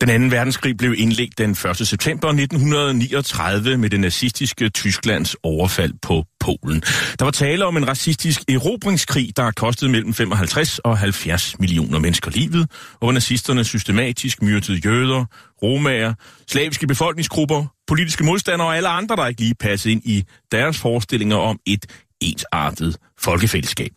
Den anden verdenskrig blev indledt den 1. september 1939 med det nazistiske Tysklands overfald på Polen. Der var tale om en racistisk erobringskrig, der kostede mellem 55 og 70 millioner mennesker livet, og hvor nazisterne systematisk myrdede jøder, romager, slaviske befolkningsgrupper, politiske modstandere og alle andre, der ikke lige passede ind i deres forestillinger om et ensartet folkefællesskab.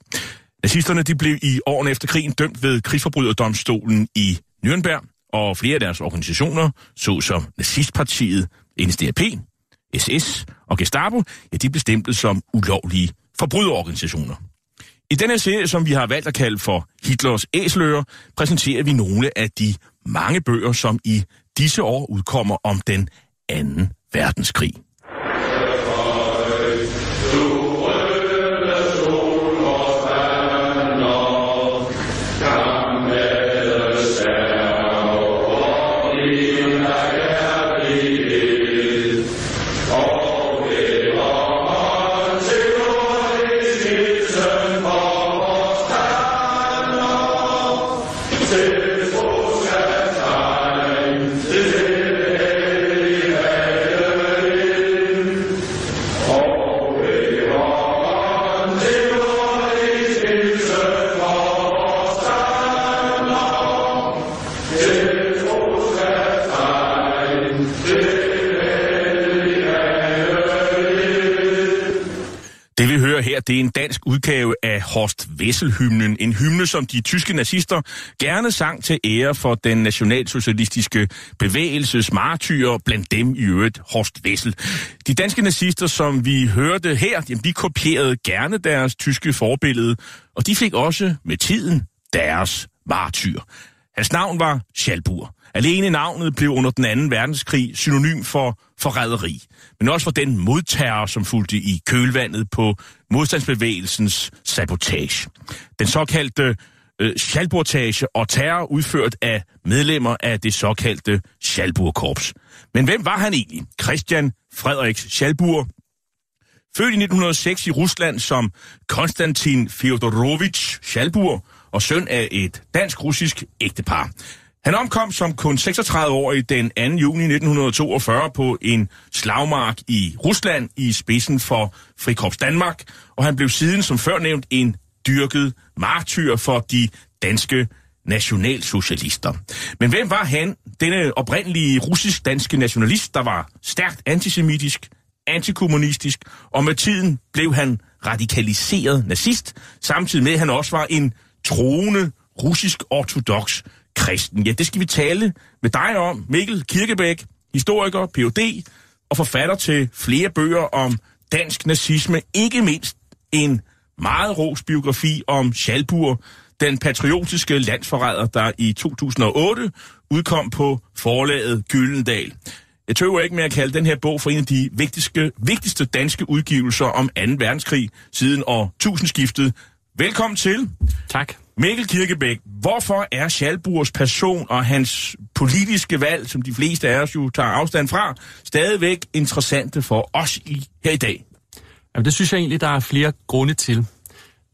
Nazisterne de blev i årene efter krigen dømt ved krigsforbryderdomstolen i Nürnberg, og flere af deres organisationer, såsom nazistpartiet, NSDAP, SS og Gestapo, ja, de blev stemplet som ulovlige forbryderorganisationer. I denne serie, som vi har valgt at kalde for Hitlers æsler, præsenterer vi nogle af de mange bøger, som i disse år udkommer om den anden verdenskrig. Det det er en dansk udgave af Horst Wessel-hymnen. En hymne, som de tyske nazister gerne sang til ære for den nationalsocialistiske bevægelses martyrer, blandt dem i øvrigt Horst Wessel. De danske nazister, som vi hørte her, jamen, de kopierede gerne deres tyske forbillede, og de fik også med tiden deres martyr. Hans navn var Schalburg. Alene navnet blev under den anden verdenskrig synonym for forræderi, men også for den modtager, som fulgte i kølvandet på modstandsbevægelsens sabotage. Den såkaldte øh, Schalburgtage og terror udført af medlemmer af det såkaldte Schalburgkorps. Men hvem var han egentlig? Christian Frederik Schalburg, født i 1906 i Rusland som Konstantin Feodorovich Schalburg og søn af et dansk-russisk ægtepar. Han omkom som kun 36-årig den 2. juni 1942 på en slagmark i Rusland i spidsen for Frikorps Danmark, og han blev siden som før nævnt en dyrket martyr for de danske nationalsocialister. Men hvem var han, denne oprindelige russisk-danske nationalist, der var stærkt antisemitisk, antikommunistisk, og med tiden blev han radikaliseret nazist, samtidig med at han også var en troende russisk-ortodox kristen. Ja, det skal vi tale med dig om. Mikkel Kirkebæk, historiker, Ph.D. og forfatter til flere bøger om dansk nazisme. Ikke mindst en meget ros biografi om Schalburg, den patriotiske landsforræder, der i 2008 udkom på forlaget Gyldendal. Jeg tøver ikke med at kalde den her bog for en af de vigtigste, vigtigste danske udgivelser om 2. verdenskrig siden år tusindskiftet. Velkommen til. Tak. Mikkel Kirkebæk, hvorfor er Schalburgs person og hans politiske valg, som de fleste af os jo tager afstand fra, stadigvæk interessante for os i, her i dag? Jamen, det synes jeg egentlig, der er flere grunde til.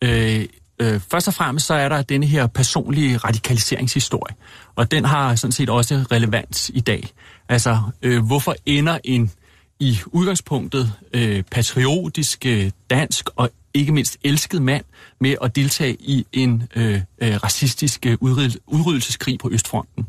Øh, øh, først og fremmest så er der denne her personlige radikaliseringshistorie, og den har sådan set også relevans i dag. Altså, øh, hvorfor ender en i udgangspunktet øh, patriotisk, øh, dansk og ikke mindst elsket mand med at deltage i en øh, øh, racistisk øh, udryddelseskrig på Østfronten.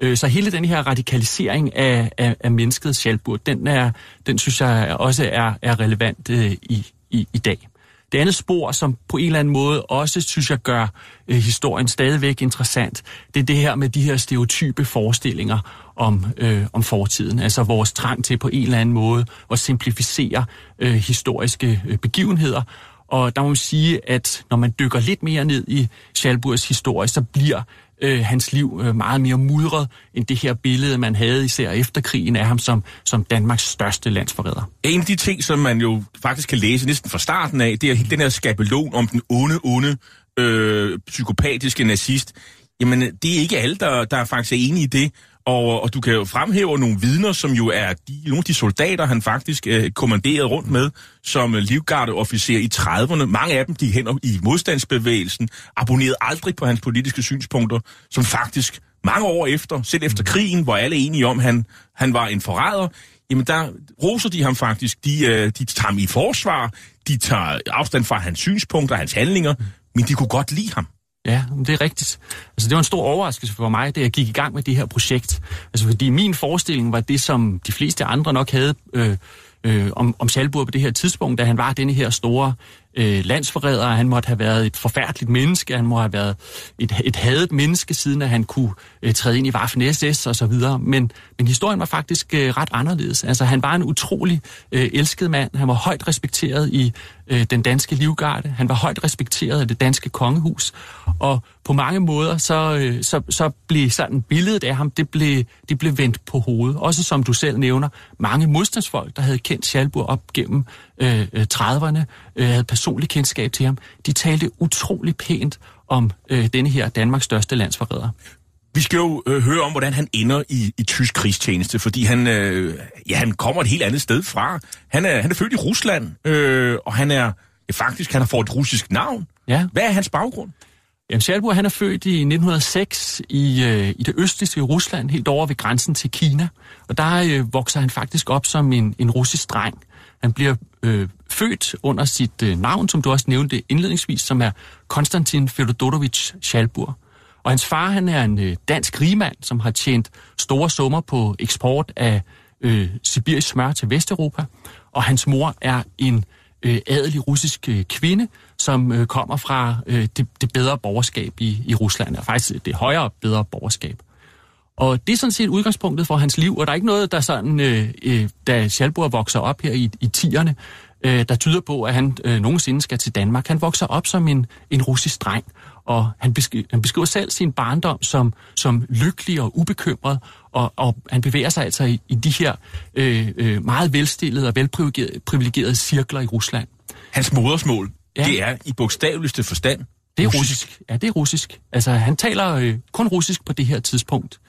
Øh, så hele den her radikalisering af, af, af mennesket Schalburg, den, er, den synes jeg også er, er relevant øh, i, i, i dag. Det andet spor, som på en eller anden måde også, synes jeg, gør øh, historien stadigvæk interessant, det er det her med de her stereotype forestillinger om, øh, om fortiden. Altså vores trang til på en eller anden måde at simplificere øh, historiske øh, begivenheder. Og der må man sige, at når man dykker lidt mere ned i Schalburgs historie, så bliver øh, hans liv øh, meget mere mudret end det her billede, man havde især efter krigen af ham som, som Danmarks største landsforræder. En af de ting, som man jo faktisk kan læse næsten fra starten af, det er den her skabelon om den onde, onde, øh, psykopatiske nazist. Jamen, det er ikke alle, der, der faktisk er enige i det. Og, og du kan jo fremhæve nogle vidner, som jo er de, nogle af de soldater, han faktisk øh, kommanderede rundt med, som øh, livgardeofficer i 30'erne. Mange af dem gik hen i modstandsbevægelsen, abonnerede aldrig på hans politiske synspunkter, som faktisk mange år efter, selv efter krigen, hvor alle er enige om, at han, han var en forræder, jamen der roser de ham faktisk. De, øh, de tager ham i forsvar, de tager afstand fra hans synspunkter, hans handlinger, men de kunne godt lide ham. Ja, det er rigtigt. Altså, det var en stor overraskelse for mig, da jeg gik i gang med det her projekt. Altså, fordi min forestilling var det, som de fleste andre nok havde øh, øh, om, om Schalburg på det her tidspunkt, da han var denne her store øh, landsforræder. Han måtte have været et forfærdeligt menneske, han må have været et, et hadet menneske, siden at han kunne øh, træde ind i Waffen SS og så videre. Men, men historien var faktisk øh, ret anderledes. Altså, han var en utrolig øh, elsket mand. Han var højt respekteret i øh, den danske livgarde. Han var højt respekteret af det danske kongehus. Og på mange måder, så, øh, så, så blev sådan billedet af ham, det blev, det blev vendt på hovedet. Også som du selv nævner, mange modstandsfolk, der havde kendt Schalburg op gennem øh, øh 30'erne, øh, havde personlig kendskab til ham, de talte utrolig pænt om øh, denne her Danmarks største landsforræder. Vi skal jo øh, høre om, hvordan han ender i, i tysk krigstjeneste, fordi han, øh, ja, han kommer et helt andet sted fra. Han er, han er født i Rusland, øh, og han er ja, faktisk han har fået et russisk navn. Ja. Hvad er hans baggrund? Jamen, Schalburg, han er født i 1906 i, øh, i det østlige Rusland, helt over ved grænsen til Kina. Og der øh, vokser han faktisk op som en, en russisk dreng. Han bliver øh, født under sit øh, navn, som du også nævnte indledningsvis, som er Konstantin Fedodorovich Schalburg. Og hans far, han er en øh, dansk rigmand, som har tjent store summer på eksport af øh, sibirisk smør til Vesteuropa. Og hans mor er en øh, adelig russisk øh, kvinde, som øh, kommer fra øh, det, det bedre borgerskab i, i Rusland, og faktisk det højere bedre borgerskab. Og det er sådan set udgangspunktet for hans liv, og der er ikke noget, der sådan, øh, øh, da Schalburg vokser op her i, i 10'erne, øh, der tyder på, at han øh, nogensinde skal til Danmark. Han vokser op som en, en russisk dreng, og han, beskriver, han beskriver selv sin barndom som, som lykkelig og ubekymret, og, og han bevæger sig altså i, i de her øh, øh, meget velstillede og velprivilegerede cirkler i Rusland. Hans modersmål, ja. det er i bogstaveligste forstand det er russisk. Ja, det er russisk. Altså, han taler øh, kun russisk på det her tidspunkt.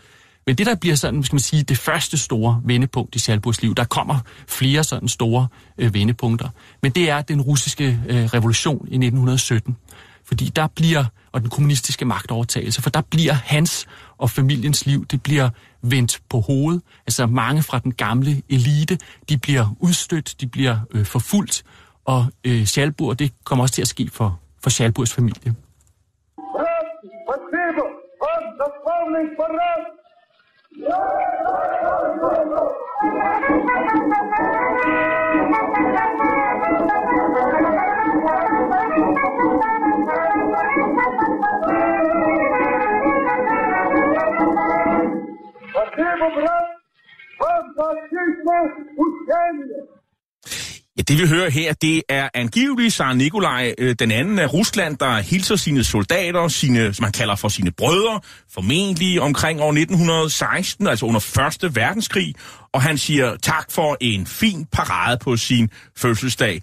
Men det, der bliver sådan, skal man sige, det første store vendepunkt i Schalburgs liv, der kommer flere sådan store øh, vendepunkter. Men det er den russiske øh, revolution i 1917. Fordi der bliver, og den kommunistiske magtovertagelse, for der bliver hans og familiens liv, det bliver vendt på hovedet. Altså mange fra den gamle elite, de bliver udstødt, de bliver øh, forfulgt, og øh, Schalburg, det kommer også til at ske for, for Schalburgs familie. Спасибо! Он дословный парад! Спасибо, брат, вам за отличное учение. Ja, det vi hører her, det er angiveligt Tsar Nikolaj øh, den anden af Rusland, der hilser sine soldater, sine, som man kalder for sine brødre, formentlig omkring år 1916, altså under Første Verdenskrig, og han siger tak for en fin parade på sin fødselsdag.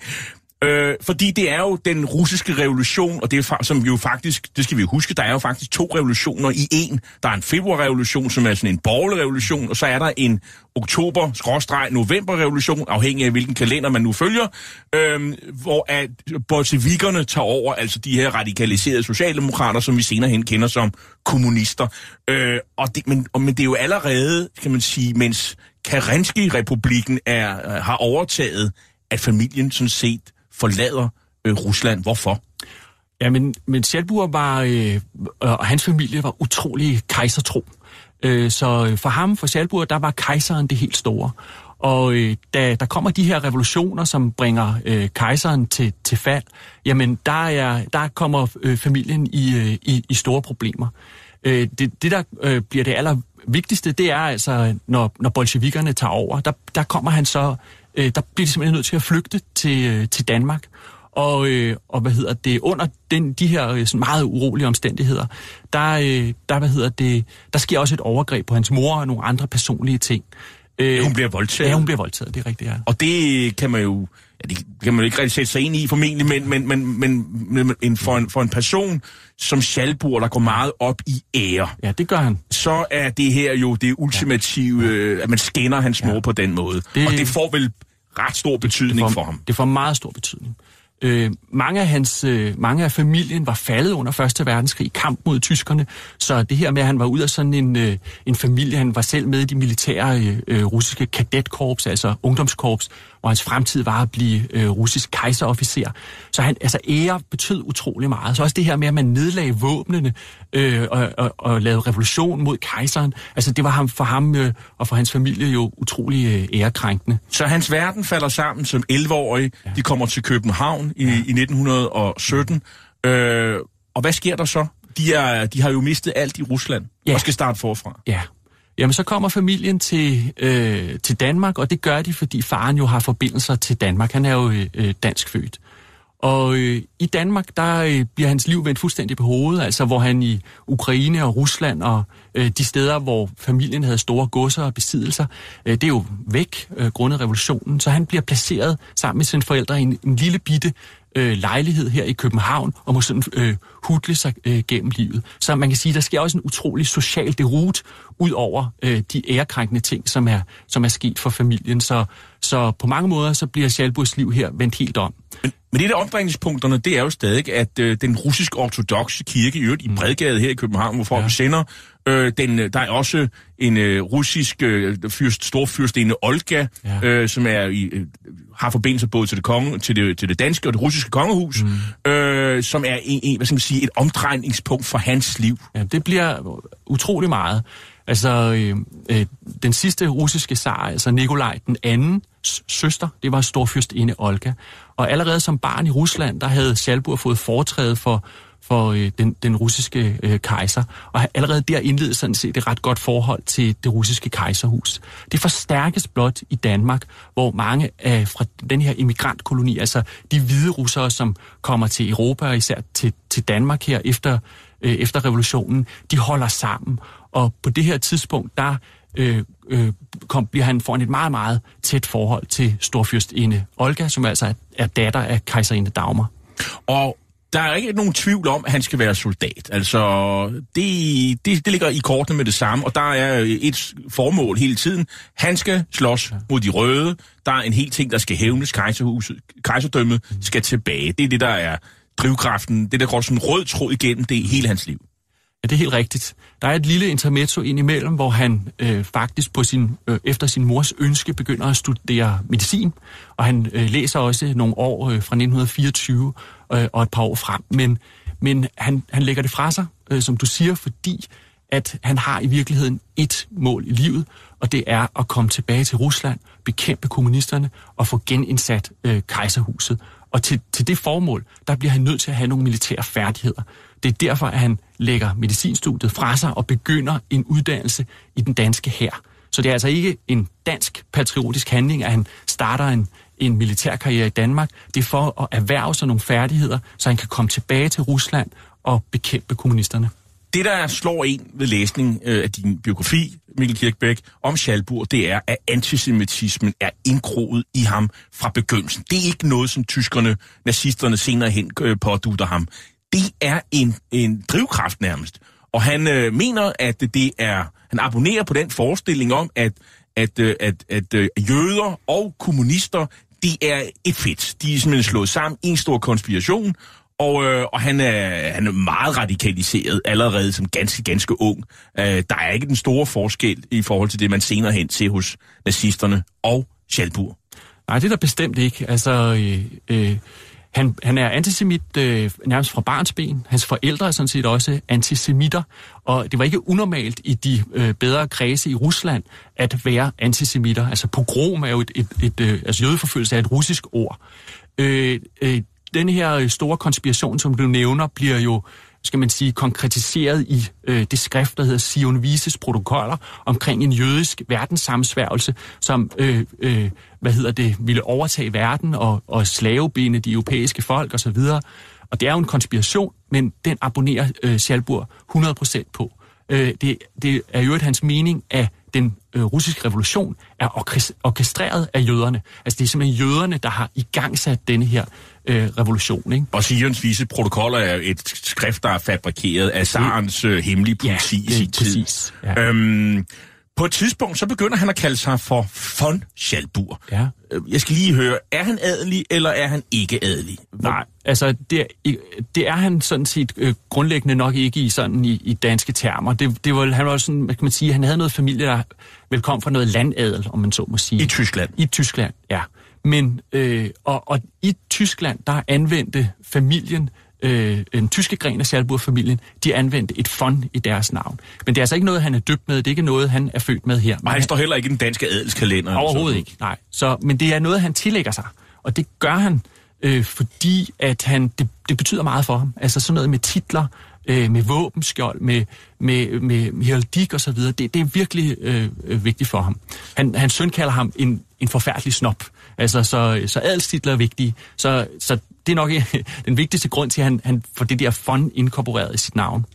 Øh, fordi det er jo den russiske revolution, og det er som jo faktisk, det skal vi jo huske, der er jo faktisk to revolutioner i en. Der er en februarrevolution, som er sådan en borgerlig revolution, og så er der en oktober-november-revolution, afhængig af hvilken kalender man nu følger, øh, hvor at bolsjevikerne tager over, altså de her radikaliserede socialdemokrater, som vi senere hen kender som kommunister. Øh, og det, men, og, men det er jo allerede, kan man sige, mens Kerensky-republikken er, har overtaget, at familien sådan set forlader øh, Rusland. Hvorfor? Ja, men, men Schalburg var, øh, og hans familie var utrolig kejsertro. Øh, så øh, for ham, for Schalburg, der var kejseren det helt store. Og øh, da der kommer de her revolutioner, som bringer øh, kejseren til, til fald, jamen der, er, der kommer øh, familien i, øh, i, i store problemer. Øh, det, det, der øh, bliver det aller vigtigste, det er altså, når, når bolsjevikerne tager over, der, der kommer han så øh, der bliver de simpelthen nødt til at flygte til, øh, til Danmark. Og, øh, og hvad hedder det, under den, de her øh, sådan meget urolige omstændigheder, der, øh, der, hvad hedder det, der sker også et overgreb på hans mor og nogle andre personlige ting. Øh, hun bliver voldtaget. Ja, hun bliver voldtaget, det er rigtigt, ja. Og det kan man jo, ja, det kan man ikke rigtig sætte sig ind i formentlig, men, men, men, men, men en, for, en, for en person som Schalburg, der går meget op i ære. Ja, det gør han. Så er det her jo det ultimative, ja. øh, at man skinner hans mor ja. på den måde. Det, og det får vel ret stor betydning det får, for ham. Det får meget stor betydning. Øh, mange, af hans, øh, mange af familien var faldet under Første Verdenskrig i kamp mod tyskerne, så det her med, at han var ud af sådan en, øh, en familie, han var selv med i de militære øh, øh russiske kadetkorps, altså ungdomskorps, hvor hans fremtid var at blive øh, russisk kejserofficer. Så han, altså ære betød utrolig meget. Så også det her med, at man nedlagde våbnene øh, og, og, og lavede revolution mod kejseren, altså det var ham for ham øh, og for hans familie jo utrolig øh, ærekrænkende. Så hans verden falder sammen som 11-årig. Ja. De kommer til København i, ja. i 1917. Øh, og hvad sker der så? De, er, de har jo mistet alt i Rusland ja. og skal starte forfra. Ja, Jamen, så kommer familien til, øh, til Danmark, og det gør de, fordi faren jo har forbindelser til Danmark. Han er jo øh, dansk født. Og øh, i Danmark, der øh, bliver hans liv vendt fuldstændig på hovedet, altså hvor han i Ukraine og Rusland og øh, de steder, hvor familien havde store godser og besiddelser, øh, det er jo væk øh, grundet revolutionen. Så han bliver placeret sammen med sine forældre i en, en lille bitte øh, lejlighed her i København, og må sådan øh, hudle sig øh, gennem livet. Så man kan sige, der sker også en utrolig social derut, ud over øh, de ærekrænkende ting, som er, som er sket for familien. Så, så på mange måder, så bliver Schalburgs liv her vendt helt om. Men, men det der omdrejningspunkterne, det er jo stadig, at øh, den russisk-ortodoxe kirke, i øvrigt i. Bredgade her i København, hvorfor ja. vi sender, øh, den, der er også en øh, russisk øh, fyrst, storfyrstinde Olga, ja. øh, som er i, øh, har forbindelse både til det, konge, til, det, til det danske og det russiske kongehus, mm. øh, som er en, en, hvad skal man sige, et omdrejningspunkt for hans liv. Ja, det bliver utrolig meget. Altså, øh, øh, den sidste russiske zar, altså Nikolaj den anden søster, det var storfyrstinde Olga. Og allerede som barn i Rusland, der havde Schalburg fået foretræde for, for øh, den, den russiske øh, kejser. Og allerede der indledes sådan set et ret godt forhold til det russiske kejserhus. Det forstærkes blot i Danmark, hvor mange af fra den her immigrantkoloni, altså de hvide russere, som kommer til Europa og især til, til Danmark her efter, øh, efter revolutionen, de holder sammen. Og på det her tidspunkt, der øh, øh, kom, bliver han foran et meget, meget tæt forhold til storfyrstinde Olga, som altså er, er datter af kejserinde Dagmar. Og der er ikke nogen tvivl om, at han skal være soldat. Altså, det, det, det ligger i kortene med det samme, og der er et formål hele tiden. Han skal slås mod de røde. Der er en hel ting, der skal hævnes. Kejserhuset, kejserdømmet skal tilbage. Det er det, der er drivkraften. Det, der går sådan rød tråd igennem, det hele hans liv. Ja, det er helt rigtigt. Der er et lille intermezzo indimellem, hvor han øh, faktisk på sin, øh, efter sin mors ønske begynder at studere medicin, og han øh, læser også nogle år øh, fra 1924 øh, og et par år frem. Men, men han, han lægger det fra sig, øh, som du siger, fordi at han har i virkeligheden et mål i livet, og det er at komme tilbage til Rusland, bekæmpe kommunisterne og få genindsat øh, kejserhuset. Og til, til det formål, der bliver han nødt til at have nogle militære færdigheder. Det er derfor, at han lægger medicinstudiet fra sig og begynder en uddannelse i den danske hær. Så det er altså ikke en dansk patriotisk handling, at han starter en, en militærkarriere i Danmark. Det er for at erhverve sig nogle færdigheder, så han kan komme tilbage til Rusland og bekæmpe kommunisterne. Det, der slår en ved læsning øh, af din biografi, Mikkel Kirkbæk, om Schalburg, det er, at antisemitismen er indgroet i ham fra begyndelsen. Det er ikke noget, som tyskerne, nazisterne senere hen øh, pådutter ham det er en, en drivkraft nærmest. Og han øh, mener, at det er, han abonnerer på den forestilling om, at, at, øh, at, at, at jøder og kommunister, det er et fedt. De er simpelthen slået sammen i en stor konspiration, og, øh, og han, er, han er meget radikaliseret allerede som ganske, ganske ung. Øh, der er ikke den store forskel i forhold til det, man senere hen ser hos nazisterne og Schalburg. Nej, det er der bestemt ikke. Altså, øh, øh, han, han er antisemit øh, nærmest fra barnsben. Hans forældre er sådan set også antisemitter. Og det var ikke unormalt i de øh, bedre kredse i Rusland at være antisemitter. Altså pogrom er jo et, et, et, øh, altså jødeforfølgelse er et russisk ord. Øh, øh, den her øh, store konspiration, som du nævner, bliver jo skal man sige, konkretiseret i øh, det skrift, der hedder Sion Vises protokoller omkring en jødisk verdenssamsværgelse, som øh, øh, hvad hedder det, ville overtage verden og, og slavebinde de europæiske folk osv. Og det er jo en konspiration, men den abonnerer øh, Schalburg 100% på. Øh, det, det er jo et hans mening, at den øh, russiske revolution er orkestreret af jøderne. Altså det er simpelthen jøderne, der har igangsat denne her øh, revolution. Ikke? Og Sions vise protokoller er et skrift, der er fabrikeret af Sarens øh, hemmelige politi ja, i sin tid. Ja. Øhm, på et tidspunkt, så begynder han at kalde sig for von Schalburg. Ja. Øh, jeg skal lige høre, er han adelig, eller er han ikke adelig? Hvor... Nej, altså det er, det er han sådan set øh, grundlæggende nok ikke i sådan i, i danske termer. Det, det var, han var sådan, kan man sige, han havde noget familie, der vel kom fra noget landadel, om man så må sige. I Tyskland? I Tyskland, ja. Men, øh, og, og i Tyskland, der anvendte familien øh, en tyske gren af Schalburg-familien, de anvendte et fond i deres navn. Men det er altså ikke noget, han er døbt med. Det er ikke noget, han er født med her. Og han står heller ikke i den danske adelskalender. Overhovedet ikke, nej. Så, men det er noget, han tillægger sig. Og det gør han, øh, fordi at han, det, det betyder meget for ham. Altså sådan noget med titler, øh, med våbenskjold, med, med, med heraldik og så videre. Det, det er virkelig øh, vigtigt for ham. Han, hans søn kalder ham en, en forfærdelig snop. Altså, så, så adelstitler er vigtige. Så, så det er nok den vigtigste grund til, at han, han får det der fond inkorporeret i sit navn.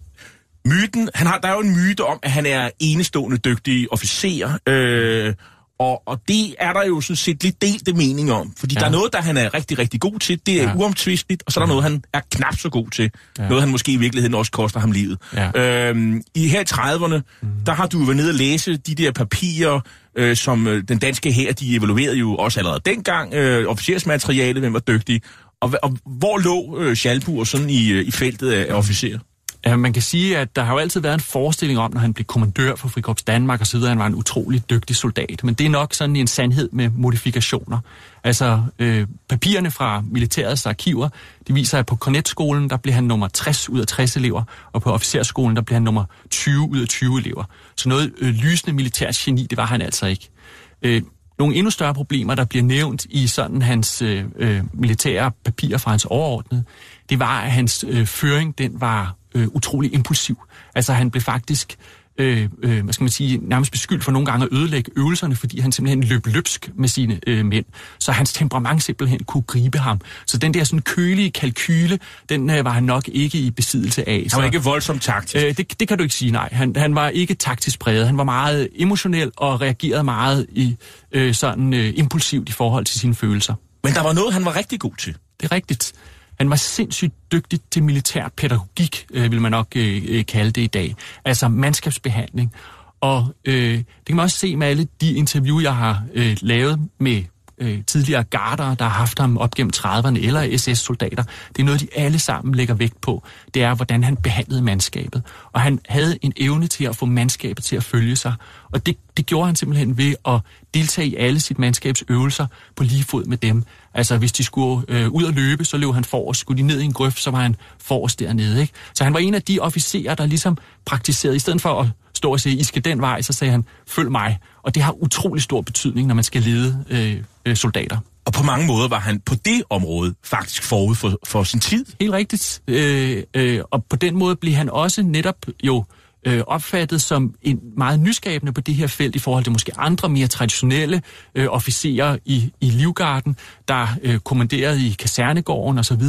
Myten, han har, der er jo en myte om, at han er enestående dygtig officer, øh, og, og det er der jo sådan set lidt delte mening om. Fordi ja. der er noget, der han er rigtig, rigtig god til. Det er ja. uomtvisteligt. Og så er der noget, han er knap så god til. Ja. Noget, han måske i virkeligheden også koster ham livet. Ja. Øhm, I her i 30'erne, mm. der har du været nede og læse de der papirer, øh, som øh, den danske her, de evaluerede jo også allerede dengang. Øh, officersmateriale, hvem var dygtig. Og, og hvor lå øh, Schalburg sådan i, øh, i feltet af, af officerer? Ja, man kan sige, at der har jo altid været en forestilling om, når han blev kommandør for Frikorps Danmark og så videre, at han var en utrolig dygtig soldat. Men det er nok sådan en sandhed med modifikationer. Altså, øh, papirerne fra militærets arkiver, de viser, at på Kornetskolen, der blev han nummer 60 ud af 60 elever, og på officerskolen, der blev han nummer 20 ud af 20 elever. Så noget øh, lysende militært geni, det var han altså ikke. Øh, nogle endnu større problemer, der bliver nævnt i sådan hans øh, øh, militære papirer fra hans overordnede, det var, at hans øh, føring, den var øh, utrolig impulsiv. Altså han blev faktisk øh, øh, hvad skal man sige, nærmest beskyldt for nogle gange at ødelægge øvelserne, fordi han simpelthen løb løbsk med sine øh, mænd. Så hans temperament simpelthen kunne gribe ham. Så den der sådan kølige kalkyle, den øh, var han nok ikke i besiddelse af. Han var så, ikke voldsomt taktisk? Øh, det, det kan du ikke sige, nej. Han, han var ikke taktisk præget. Han var meget emotionel og reagerede meget i øh, sådan øh, impulsivt i forhold til sine følelser. Men der var noget, han var rigtig god til. Det er rigtigt. Han var sindssygt dygtig til militær pædagogik, øh, vil man nok øh, øh, kalde det i dag. Altså mandskabsbehandling. Og øh, det kan man også se med alle de interview, jeg har øh, lavet med øh, tidligere gardere, der har haft ham op gennem 30'erne, eller SS-soldater. Det er noget, de alle sammen lægger vægt på. Det er, hvordan han behandlede mandskabet. Og han havde en evne til at få mandskabet til at følge sig. Og det, det gjorde han simpelthen ved at deltage i alle sit mandskabs øvelser på lige fod med dem. Altså, hvis de skulle øh, ud og løbe, så løb han forrest. Skulle de ned i en grøft, så var han forrest dernede. Ikke? Så han var en af de officerer, der ligesom praktiserede, i stedet for at stå og sige, I skal den vej, så sagde han, følg mig. Og det har utrolig stor betydning, når man skal lede øh, øh, soldater. Og på mange måder var han på det område faktisk forud for, for sin tid. Helt rigtigt. Øh, øh, og på den måde blev han også netop jo øh, Øh, opfattet som en meget nyskabende på det her felt i forhold til måske andre mere traditionelle øh, officerer i, i Livgarden, der øh, kommanderede i kasernegården osv.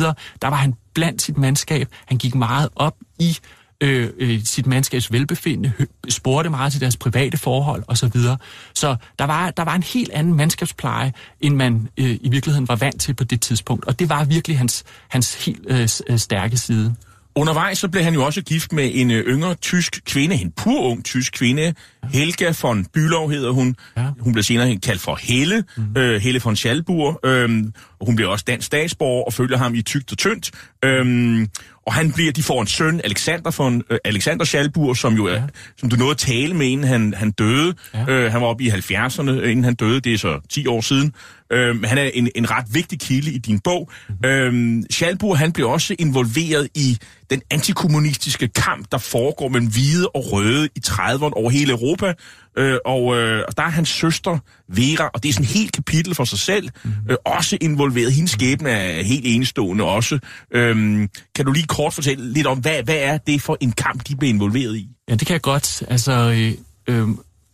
Der var han blandt sit mandskab. Han gik meget op i øh, øh, sit mandskabs velbefindende, spurgte meget til deres private forhold osv. Så, videre. så der var, der var en helt anden mandskabspleje, end man øh, i virkeligheden var vant til på det tidspunkt. Og det var virkelig hans, hans helt øh, øh stærke side. Undervejs så blev han jo også gift med en øh, yngre tysk kvinde, en pur ung tysk kvinde. Helga von Bülow hedder hun. Ja. Hun blev senere kaldt for Helle, mm. øh, Helle von Schalburg. Øh, og hun bliver også dansk statsborger og følger ham i tygt og tyndt. Øh, og han bliver, de får en søn, Alexander, von, øh, Alexander Schalburg, som jo er, ja. som du nåede at tale med, inden han, han døde. Ja. Øh, han var oppe i 70'erne, inden han døde. Det er så 10 år siden. Øh, han er en, en ret vigtig kilde i din bog. Mm-hmm. Øh, Schalburg, han blev også involveret i den antikommunistiske kamp, der foregår mellem hvide og røde i 30'erne over hele Europa. øh, og øh, der er hans søster Vera, og det er sådan et helt kapitel for sig selv, mm. øh, også involveret. Hendes skæbne er helt enestående også. Øhm, kan du lige kort fortælle lidt om, hvad, hvad er det for en kamp, de blev involveret i? Ja, det kan jeg godt. Altså, øh, øh,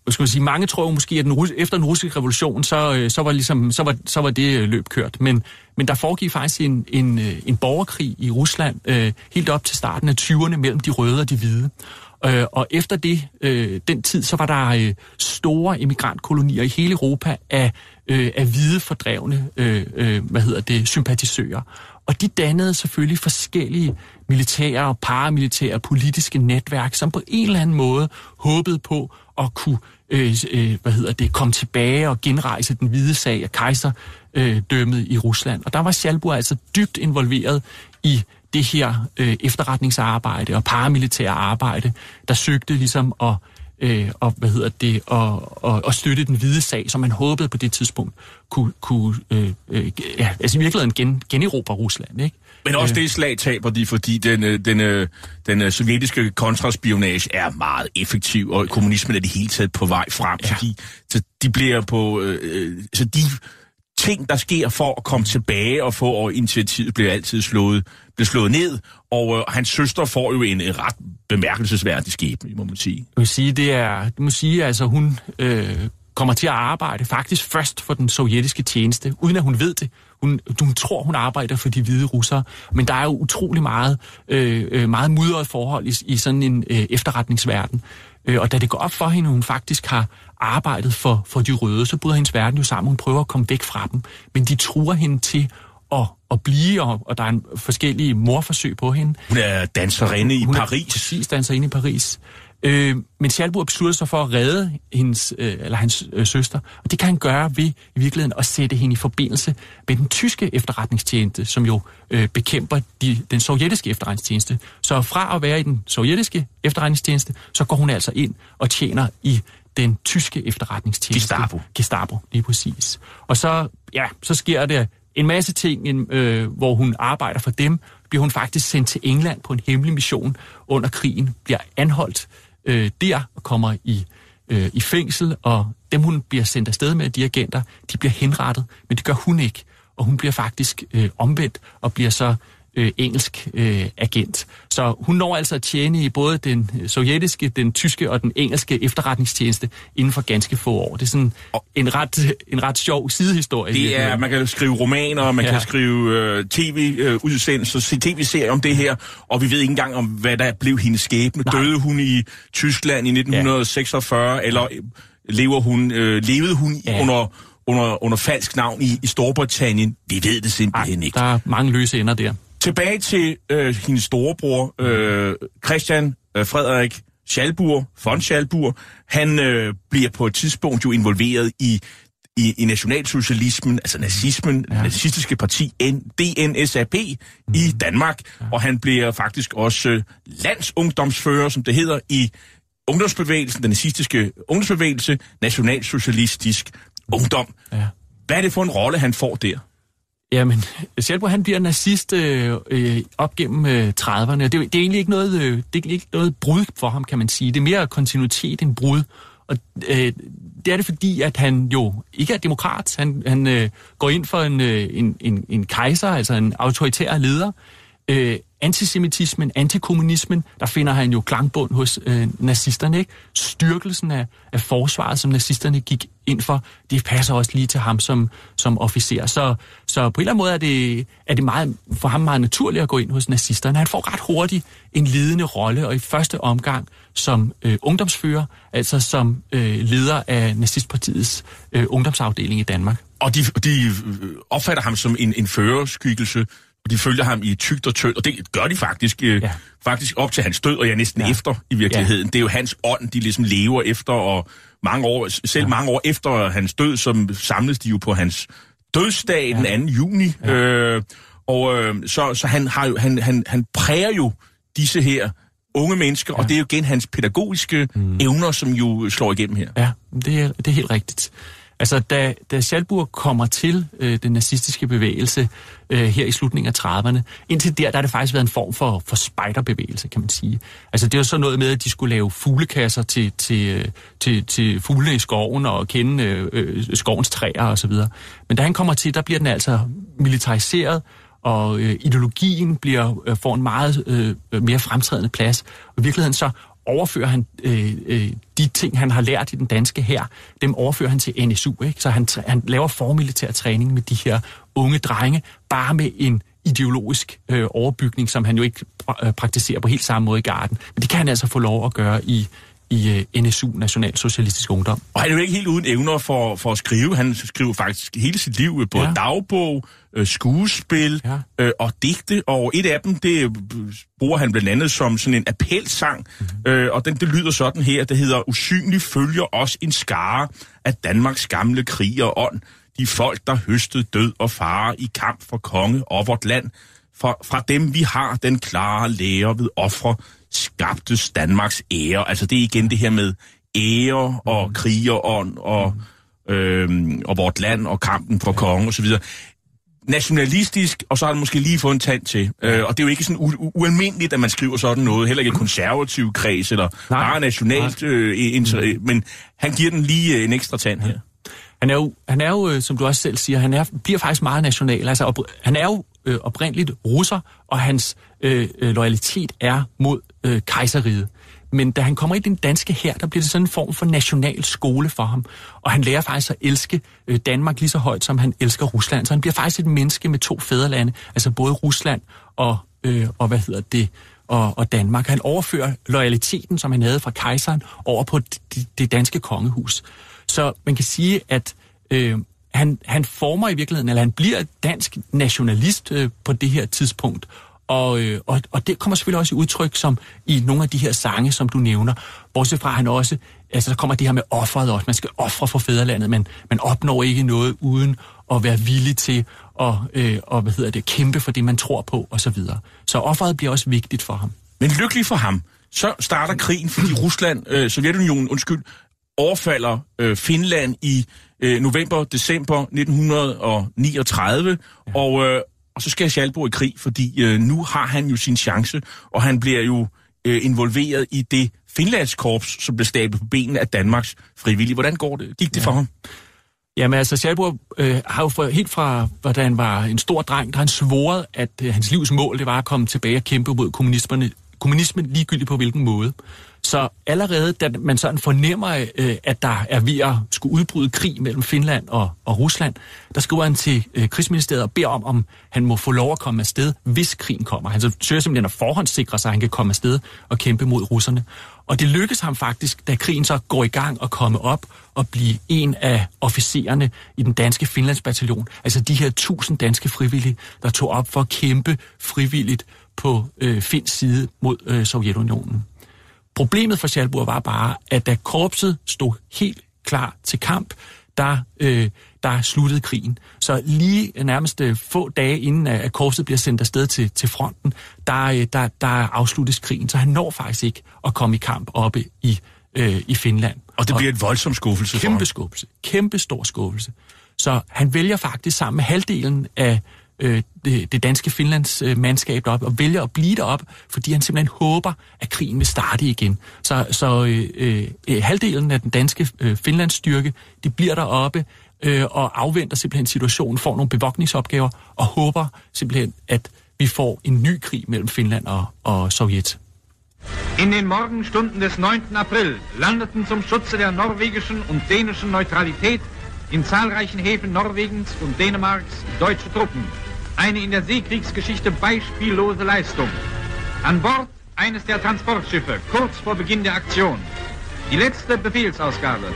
skal man sige, mange tror jo måske, at den, efter den russiske revolution, så, øh, så, var, ligesom, så, var, så var det øh, løb kørt. Men, men der foregik faktisk en, en, øh, en borgerkrig i Rusland øh, helt op til starten af 20'erne mellem de røde og de hvide. Øh, og efter det, øh, den tid, så var der øh, store emigrantkolonier i hele Europa af, øh, af hvide fordrevne, øh, øh, hvad hedder det, sympatisører. Og de dannede selvfølgelig forskellige militære og paramilitære politiske netværk, som på en eller anden måde håbede på at kunne øh, øh, hvad hedder det, komme tilbage og genrejse den hvide sag af kejserdømmet øh, i Rusland. Og der var Schalburg altså dybt involveret i det her øh, efterretningsarbejde og paramilitære arbejde, der søgte ligesom at øh, og, hvad hedder det, og, og, og støtte den hvide sag, som man håbede på det tidspunkt kunne, kunne øh, øh, ja, altså i virkeligheden gen, generobre Rusland, ikke? Men også øh. det slag taber de, fordi den, øh, den, den, den øh, sovjetiske kontraspionage er meget effektiv, og kommunismen er det hele taget på vej frem, ja. så, de, så de bliver på... Øh, så de ting, der sker for at komme tilbage og få og initiativet, bliver altid slået, bliver slået ned, og øh, hans søster får jo en, en ret bemærkelsesværdig skæbne, må man sige. Jeg må sige, det er, du må sige, altså hun øh, kommer til at arbejde faktisk først for den sovjetiske tjeneste, uden at hun ved det. Hun, hun tror, hun arbejder for de hvide russere, men der er jo utrolig meget, øh, øh meget mudret forhold i, i sådan en øh, efterretningsverden. Øh, og da det går op for hende, hun faktisk har arbejdet for, for de røde, så bryder hendes verden jo sammen. Hun prøver at komme væk fra dem, men de truer hende til at, at blive, og, og der er en forskellige morforsøg på hende. Hun er danserinde i hun Paris. Er præcis, danserinde i Paris. Øh, men Schalburg beslutter sig for at redde hendes, øh, eller hans øh, søster, og det kan han gøre ved i virkeligheden at sætte hende i forbindelse med den tyske efterretningstjeneste, som jo øh, bekæmper de, den sovjetiske efterretningstjeneste. Så fra at være i den sovjetiske efterretningstjeneste, så går hun altså ind og tjener i den tyske efterretningstjeneste. Gestapo. Gestapo, lige præcis. Og så, ja, så sker det en masse ting, øh, hvor hun arbejder for dem, bliver hun faktisk sendt til England på en hemmelig mission under krigen, bliver anholdt øh, der og kommer i, øh, i fængsel, og dem hun bliver sendt afsted med, de agenter, de bliver henrettet, men det gør hun ikke, og hun bliver faktisk øh, omvendt og bliver så øh, engelsk øh, agent. Så hun når altså at tjene i både den sovjetiske, den tyske og den engelske efterretningstjeneste inden for ganske få år. Det er sådan en ret, en ret sjov sidehistorie. Det er, man kan skrive romaner, man ja. kan skrive øh, tv-udsendelser, øh, tv-serier om det her, og vi ved ikke engang om, hvad der blev hendes skæbne. Nej. Døde hun i Tyskland i 1946, ja. eller lever hun, øh, levede hun ja. under under, under falsk navn i, i Storbritannien. Vi ved det simpelthen Ej, ikke. Der er mange løse ender der. Tilbage til øh, hendes storebror, øh, Christian øh, Frederik Schalburg, von Schalburg. Han øh, bliver på et tidspunkt jo involveret i i, i nationalsocialismen, altså nazismen, ja. nazistiske parti DNSAP mm. i Danmark, ja. og han bliver faktisk også øh, landsungdomsfører, som det hedder, i ungdomsbevægelsen, den nazistiske ungdomsbevægelse, nationalsocialistisk ungdom. Ja. Hvad er det for en rolle, han får der? Jamen, Schalburg han bliver nazist øh, øh, op gennem øh, 30'erne. Det, det, er egentlig ikke noget, øh, det er ikke noget brud for ham, kan man sige. Det er mere kontinuitet end brud. Og øh, det er det fordi, at han jo ikke er demokrat. Han, han øh, går ind for en, øh, en, en, en kejser, altså en autoritær leder. Øh, antisemitismen, antikommunismen, der finder han jo klangbund hos øh, nazisterne. Ikke? Styrkelsen af, af forsvaret, som nazisterne gik ind for, det passer også lige til ham som, som officer. Så, så på en eller anden måde er det, er det meget, for ham meget naturligt at gå ind hos nazisterne. Han får ret hurtigt en ledende rolle, og i første omgang som øh, ungdomsfører, altså som øh, leder af nazistpartiets øh, ungdomsafdeling i Danmark. Og de, de øh, opfatter ham som en, en førerskikkelse, de følger ham i tygt og tyndt, og det gør de faktisk, øh, ja. faktisk op til hans død, og ja, næsten ja. efter i virkeligheden. Ja. Det er jo hans ånd, de ligesom lever efter, og mange år, selv ja. mange år efter hans død, som samles de jo på hans dødsdag ja. den 2. juni. Ja. Øh, og øh, så, så han, har jo, han, han, han præger jo disse her unge mennesker, ja. og det er jo igen hans pædagogiske mm. evner, som jo slår igennem her. Ja, det er, det er helt rigtigt. Altså, da, da Schalburg kommer til øh, den nazistiske bevægelse øh, her i slutningen af 30'erne, indtil der, der har det faktisk været en form for, for spejderbevægelse, kan man sige. Altså, det var så noget med, at de skulle lave fuglekasser til, til, øh, til, til fuglene i skoven og kende øh, øh, skovens træer og så videre. Men da han kommer til, der bliver den altså militariseret, og øh, ideologien bliver øh, får en meget øh, øh mere fremtrædende plads. Og i virkeligheden så overfører han øh, øh, de ting, han har lært i den danske her, dem overfører han til NSU. Ikke? Så han, han laver formilitær træning med de her unge drenge, bare med en ideologisk øh, overbygning, som han jo ikke øh, praktiserer på helt samme måde i garden. Men det kan han altså få lov at gøre i, i uh, NSU, National Socialistisk Ungdom. Og han er jo ikke helt uden evner for, for at skrive. Han skriver faktisk hele sit liv, både ja. dagbog, øh, skuespil ja. øh, og digte, og et af dem, det øh, bruger han blandt andet som sådan en appelsang, mm-hmm. øh, og den, det lyder sådan her, det hedder, Usynlig følger os en skare af Danmarks gamle krig og ånd, de folk, der høstede død og fare i kamp for konge og vort land, fra, fra dem vi har den klare lære ved ofre, skabtes Danmarks ære. Altså det er igen det her med ære og mm. krigerånd og, øhm, og vort land og kampen for kongen osv nationalistisk, og så har han måske lige fået en tand til. Øh, og det er jo ikke sådan u- ualmindeligt, at man skriver sådan noget. Heller ikke konservativ kreds, eller Nej. bare nationalt. Øh, inter- mm. Men han giver den lige øh, en ekstra tand her. Han er jo, han er jo øh, som du også selv siger, han er, bliver faktisk meget national. Altså, op, han er jo øh, oprindeligt russer, og hans øh, øh loyalitet er mod øh, kejseriet. Men da han kommer i den danske her, der bliver det sådan en form for national skole for ham. Og han lærer faktisk at elske øh, Danmark lige så højt, som han elsker Rusland. Så han bliver faktisk et menneske med to fædrelande, altså både Rusland og, øh, og hvad hedder det, og, og Danmark. Han overfører loyaliteten, som han havde fra kejseren, over på det, det danske kongehus. Så man kan sige, at øh, han, han former i virkeligheden, eller han bliver dansk nationalist øh, på det her tidspunkt, og, øh, og, og det kommer selvfølgelig også i udtryk som i nogle af de her sange, som du nævner. Bortset fra, han også, altså der kommer det her med offeret også. Man skal ofre for fædrelandet, men man opnår ikke noget uden at være villig til at øh, og, hvad hedder det, kæmpe for det, man tror på, og så videre. Så offeret bliver også vigtigt for ham. Men lykkelig for ham, så starter krigen, fordi Rusland, øh, Sovjetunionen, undskyld, overfalder øh, Finland i øh, november-december 1939, ja. og, øh, og så skal Schalburg i krig, fordi øh, nu har han jo sin chance, og han bliver jo øh, involveret i det Finlandskorps, som blev stablet på benene af Danmarks frivillige. Hvordan går det? Gik det ja. for ham? Jamen altså, Schalburg øh, har jo for, helt fra, hvordan han var en stor dreng, der han svoret, at øh, hans livs mål, det var at komme tilbage og kæmpe mod kommunismen, kommunismen ligegyldigt på hvilken måde. Så allerede, da man sådan fornemmer, øh, at der er ved at skulle udbryde krig mellem Finland og, og Rusland, der skriver han til øh, krigsministeriet og beder om, om han må få lov at komme afsted, hvis krigen kommer. Han så søger simpelthen at forhåndssikre sig, at han kan komme afsted og kæmpe mod russerne. Og det lykkes ham faktisk, da krigen så går i gang og komme op og blive en af officererne i den danske Finlandsbataljon. Altså de her tusind danske frivillige, der tog op for at kæmpe frivilligt på øh, Finns side mod øh, Sovjetunionen. Problemet for Schalburg var bare, at da korpset stod helt klar til kamp, der, øh, der sluttede krigen. Så lige nærmest øh, få dage inden at korpset bliver sendt afsted til, til fronten, der, øh, der, der afsluttes krigen. Så han når faktisk ikke at komme i kamp oppe i, øh, i Finland. Og det bliver og et voldsomt skuffelse for Kæmpe skuffelse. Kæmpe stor skuffelse. Så han vælger faktisk sammen med halvdelen af øh, det, det danske Finlands øh, mandskab derop og vælger at blive derop, fordi han simpelthen håber, at krigen vil starte igen. Så, så øh, øh, øh, halvdelen af den danske øh, Finlands styrke, de bliver deroppe øh, og afventer simpelthen situationen, får nogle bevogtningsopgaver og håber simpelthen, at vi får en ny krig mellem Finland og, og Sovjet. In den Morgenstunden des 9. April landeten zum Schutze der norwegischen und dänischen Neutralität in zahlreichen Häfen Norwegens und Dänemarks deutsche Truppen. Eine in der Seekriegsgeschichte beispiellose Leistung. An Bord eines der Transportschiffe, kurz vor Beginn der Aktion. Die letzte Befehlsausgabe.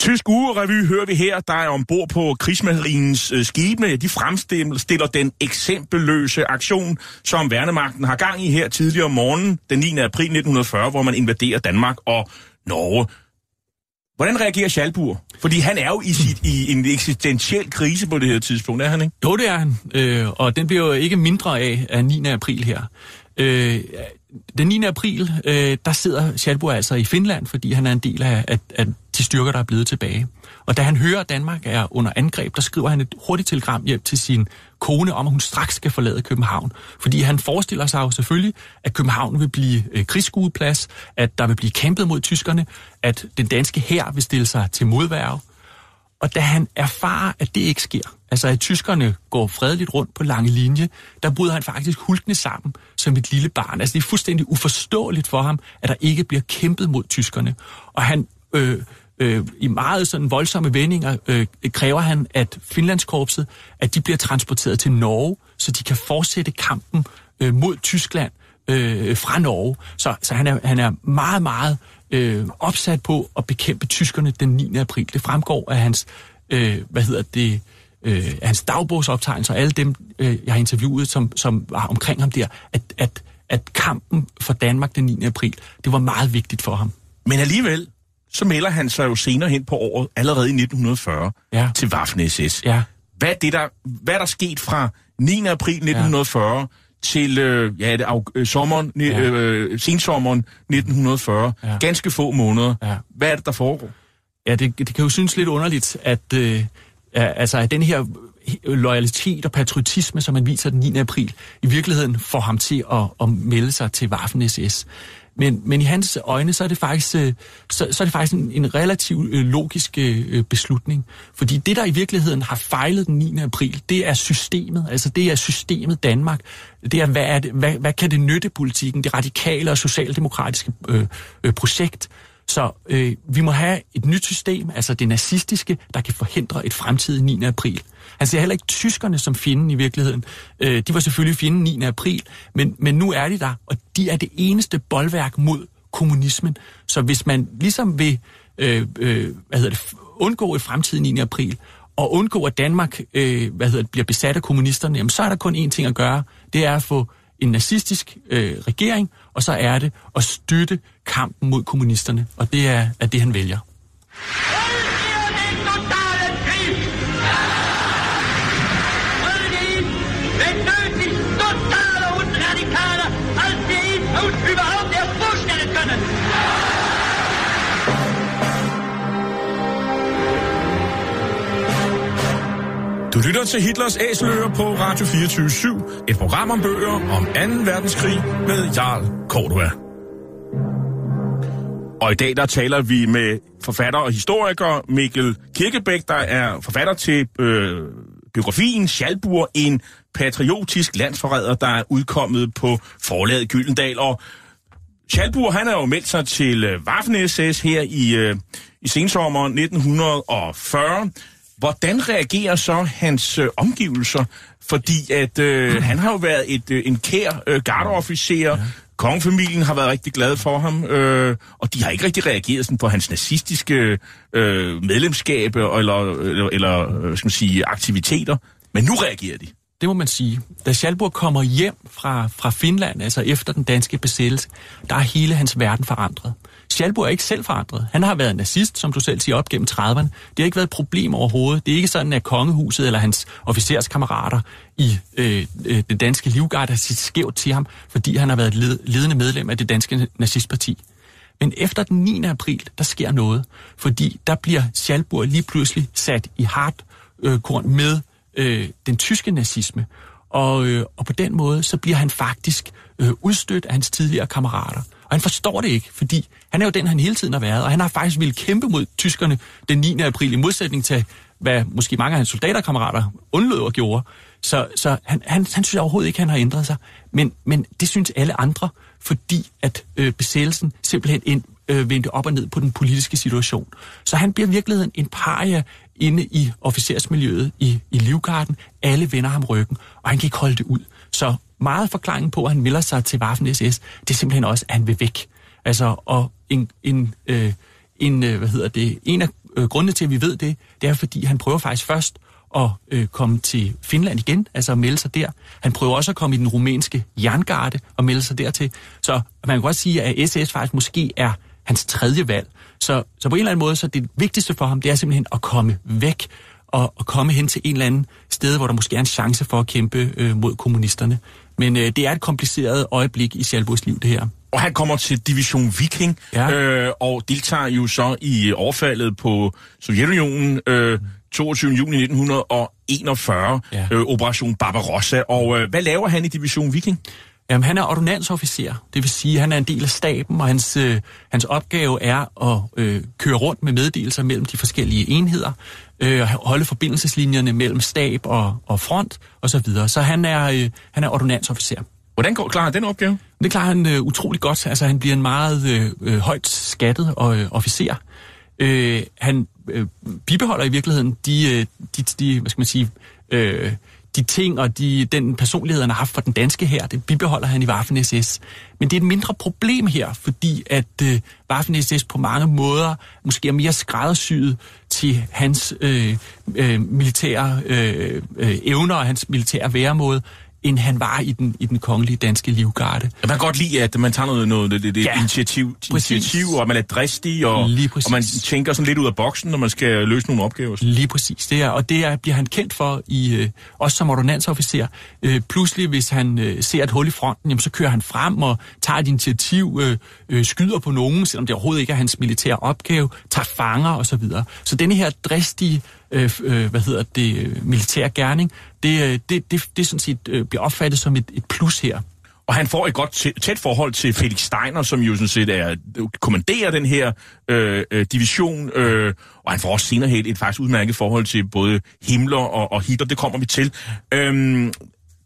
Tysk ugerevy hører vi her, der er ombord på krigsmarinens øh, skibene. De fremstiller den eksempelløse aktion, som Værnemagten har gang i her tidligere om morgenen, den 9. april 1940, hvor man invaderer Danmark og Norge. Hvordan reagerer Schalburg? Fordi han er jo i, sit, i en eksistentiel krise på det her tidspunkt, er han ikke? Jo, det er han. Øh, og den bliver jo ikke mindre af, af 9. april her. Øh, den 9. april, øh, der sidder Schalburg altså i Finland, fordi han er en del af, af, af de styrker, der er blevet tilbage. Og da han hører, at Danmark er under angreb, der skriver han et hurtigt telegram hjem til sin kone om, at hun straks skal forlade København. Fordi han forestiller sig jo selvfølgelig, at København vil blive øh, krigsskueplads, at der vil blive kæmpet mod tyskerne, at den danske hær vil stille sig til modværge. Og da han erfarer, at det ikke sker, altså at tyskerne går fredeligt rundt på lange linje, der bryder han faktisk hulkende sammen som et lille barn. Altså det er fuldstændig uforståeligt for ham, at der ikke bliver kæmpet mod tyskerne. Og han øh, øh, i meget sådan voldsomme vendinger øh, kræver han, at Finlandskorpset, at de bliver transporteret til Norge, så de kan fortsætte kampen øh, mod Tyskland øh, fra Norge. Så, så han, er, han er meget, meget øh, opsat på at bekæmpe tyskerne den 9. april. Det fremgår af hans, øh, hvad hedder det, øh, hans dagbogsoptegnelser, og alle dem, øh, jeg har interviewet, som, som var omkring ham der, at, at, at kampen for Danmark den 9. april, det var meget vigtigt for ham. Men alligevel, så melder han sig jo senere hen på året, allerede i 1940, ja. til Waffen-SS. Ja. Hvad er, det der, hvad er der sket fra 9. april 1940 ja. til øh, ja, det, øh, sommeren, ja. øh, sensommeren 1940? Ja. Ganske få måneder. Ja. Hvad er det, der foregår? Ja, det, det kan jo synes lidt underligt, at, øh, altså, at den her loyalitet og patriotisme, som man viser den 9. april, i virkeligheden får ham til at, at melde sig til Waffen-SS. Men, men i hans øjne, så er det faktisk, øh, så, så er det faktisk en, en relativ øh, logisk øh, beslutning. Fordi det, der i virkeligheden har fejlet den 9. april, det er systemet. Altså det er systemet Danmark. Det er, hvad, er det, hvad, hvad kan det nytte politikken, det radikale og socialdemokratiske øh, øh, projekt, så øh, vi må have et nyt system, altså det nazistiske, der kan forhindre et fremtidigt 9. april. Han ser heller ikke tyskerne som fjenden i virkeligheden. Øh, de var selvfølgelig fjenden 9. april, men, men nu er de der, og de er det eneste boldværk mod kommunismen. Så hvis man ligesom vil øh, øh, hvad hedder det, undgå et fremtidigt 9. april, og undgå, at Danmark øh, hvad hedder det, bliver besat af kommunisterne, jamen, så er der kun én ting at gøre. Det er at få en nazistisk øh, regering, og så er det at støtte kampen mod kommunisterne, og det er, er det, han vælger. Du lytter til Hitlers Æseløer på Radio 24 et program om bøger om 2. verdenskrig med Jarl Cordua. Og i dag der taler vi med forfatter og historiker Mikkel Kirkebæk, der er forfatter til øh, biografien Schalburg, en patriotisk landsforræder, der er udkommet på forlaget Gyldendal. Og Schalburg, han har jo meldt sig til øh, Waffen-SS her i, øh, i sensommeren 1940. Hvordan reagerer så hans øh, omgivelser? Fordi at øh, mm. han har jo været et, øh, en kær øh, gardeofficer. Ja. Kongefamilien har været rigtig glad for ham, øh, og de har ikke rigtig reageret sådan, på hans nazistiske øh, medlemskab eller, eller, eller øh, skal man sige, aktiviteter. Men nu reagerer de. Det må man sige. Da Schalburg kommer hjem fra, fra Finland, altså efter den danske besættelse, der er hele hans verden forandret. Schalburg er ikke selv forandret. Han har været nazist, som du selv siger, op gennem 30'erne. Det har ikke været et problem overhovedet. Det er ikke sådan, at kongehuset eller hans officerskammerater i øh, øh, det danske livgarde har sit skævt til ham, fordi han har været led, ledende medlem af det danske nazistparti. Men efter den 9. april, der sker noget, fordi der bliver Schalburg lige pludselig sat i hardt øh, korn med øh, den tyske nazisme. Og, øh, og på den måde, så bliver han faktisk øh, udstødt af hans tidligere kammerater. Og han forstår det ikke, fordi han er jo den, han hele tiden har været, og han har faktisk ville kæmpe mod tyskerne den 9. april, i modsætning til, hvad måske mange af hans soldaterkammerater undlod at gjorde. Så, så han, han, han synes overhovedet ikke, at han har ændret sig. Men, men det synes alle andre, fordi at øh, besættelsen simpelthen ind, øh, vendte op og ned på den politiske situation. Så han bliver i virkeligheden en paria inde i officersmiljøet i, i Livgarden. Alle vender ham ryggen, og han kan ikke holde det ud. Så meget forklaring på, at han melder sig til Waffen SS, det er simpelthen også, at han vil væk. Altså, og en, en, øh, en øh, hvad hedder det, en af øh, grundene til, at vi ved det, det er, fordi han prøver faktisk først at øh, komme til Finland igen, altså at melde sig der. Han prøver også at komme i den rumænske jerngarde og melde sig dertil. Så man kan godt sige, at SS faktisk måske er hans tredje valg. Så, så på en eller anden måde, så det vigtigste for ham, det er simpelthen at komme væk og, og komme hen til en eller anden sted, hvor der måske er en chance for at kæmpe øh, mod kommunisterne. Men øh, det er et kompliceret øjeblik i Schalburgs liv, det her. Og han kommer til Division Viking, Ja. øh, og deltager jo så i overfaldet på Sovjetunionen øh, 22. juni 1941, Ja. ja. øh, Operation Barbarossa. Og øh, hvad laver han i Division Viking? Jamen, han er ordonnansofficer. Det vil sige, at han er en del af staben, og hans, øh, hans opgave er at øh, køre rundt med meddelelser mellem de forskellige enheder, øh, holde forbindelseslinjerne mellem stab og, og front osv. Så, videre. så han er, øh, han er ordonnansofficer. Hvordan går klarer han den opgave? Det klarer han øh, utrolig godt. Altså, han bliver en meget øh, øh, højt skattet og, øh, officer. Øh, han øh, bibeholder i virkeligheden de, øh, de, de hvad skal man sige, øh, de ting og de, den personlighed, han har haft for den danske her, det bibeholder han i Waffen-SS. Men det er et mindre problem her, fordi at øh, Waffen-SS på mange måder måske er mere skræddersyet til hans øh, øh, militære øh, øh, evner og hans militære væremåde, end han var i den, i den kongelige danske livgarde. Jeg kan godt lide, at man tager noget, noget det, det, Ja, initiativ, præcis. initiativ, og man er dristig, og, og man tænker sådan lidt ud af boksen, når man skal løse nogle opgaver. Lige præcis. Det er, og det er, bliver han kendt for, i, øh, også som ordonnansofficer. Øh, pludselig, hvis han øh, ser et hul i fronten, jamen, så kører han frem og tager et initiativ, øh, øh, skyder på nogen, selvom det overhovedet ikke er hans militære opgave, tager fanger osv. Så, videre. så denne her dristige øh, øh, hvad hedder det, øh, militær gerning, det, øh, det, det, det sådan set øh, bliver opfattet som et, et plus her. Og han får et godt tæt forhold til Felix Steiner, som jo sådan set er, kommanderer den her øh, øh, division, øh, og han får også senere helt et faktisk udmærket forhold til både Himmler og, og Hitler, det kommer vi til. Øhm,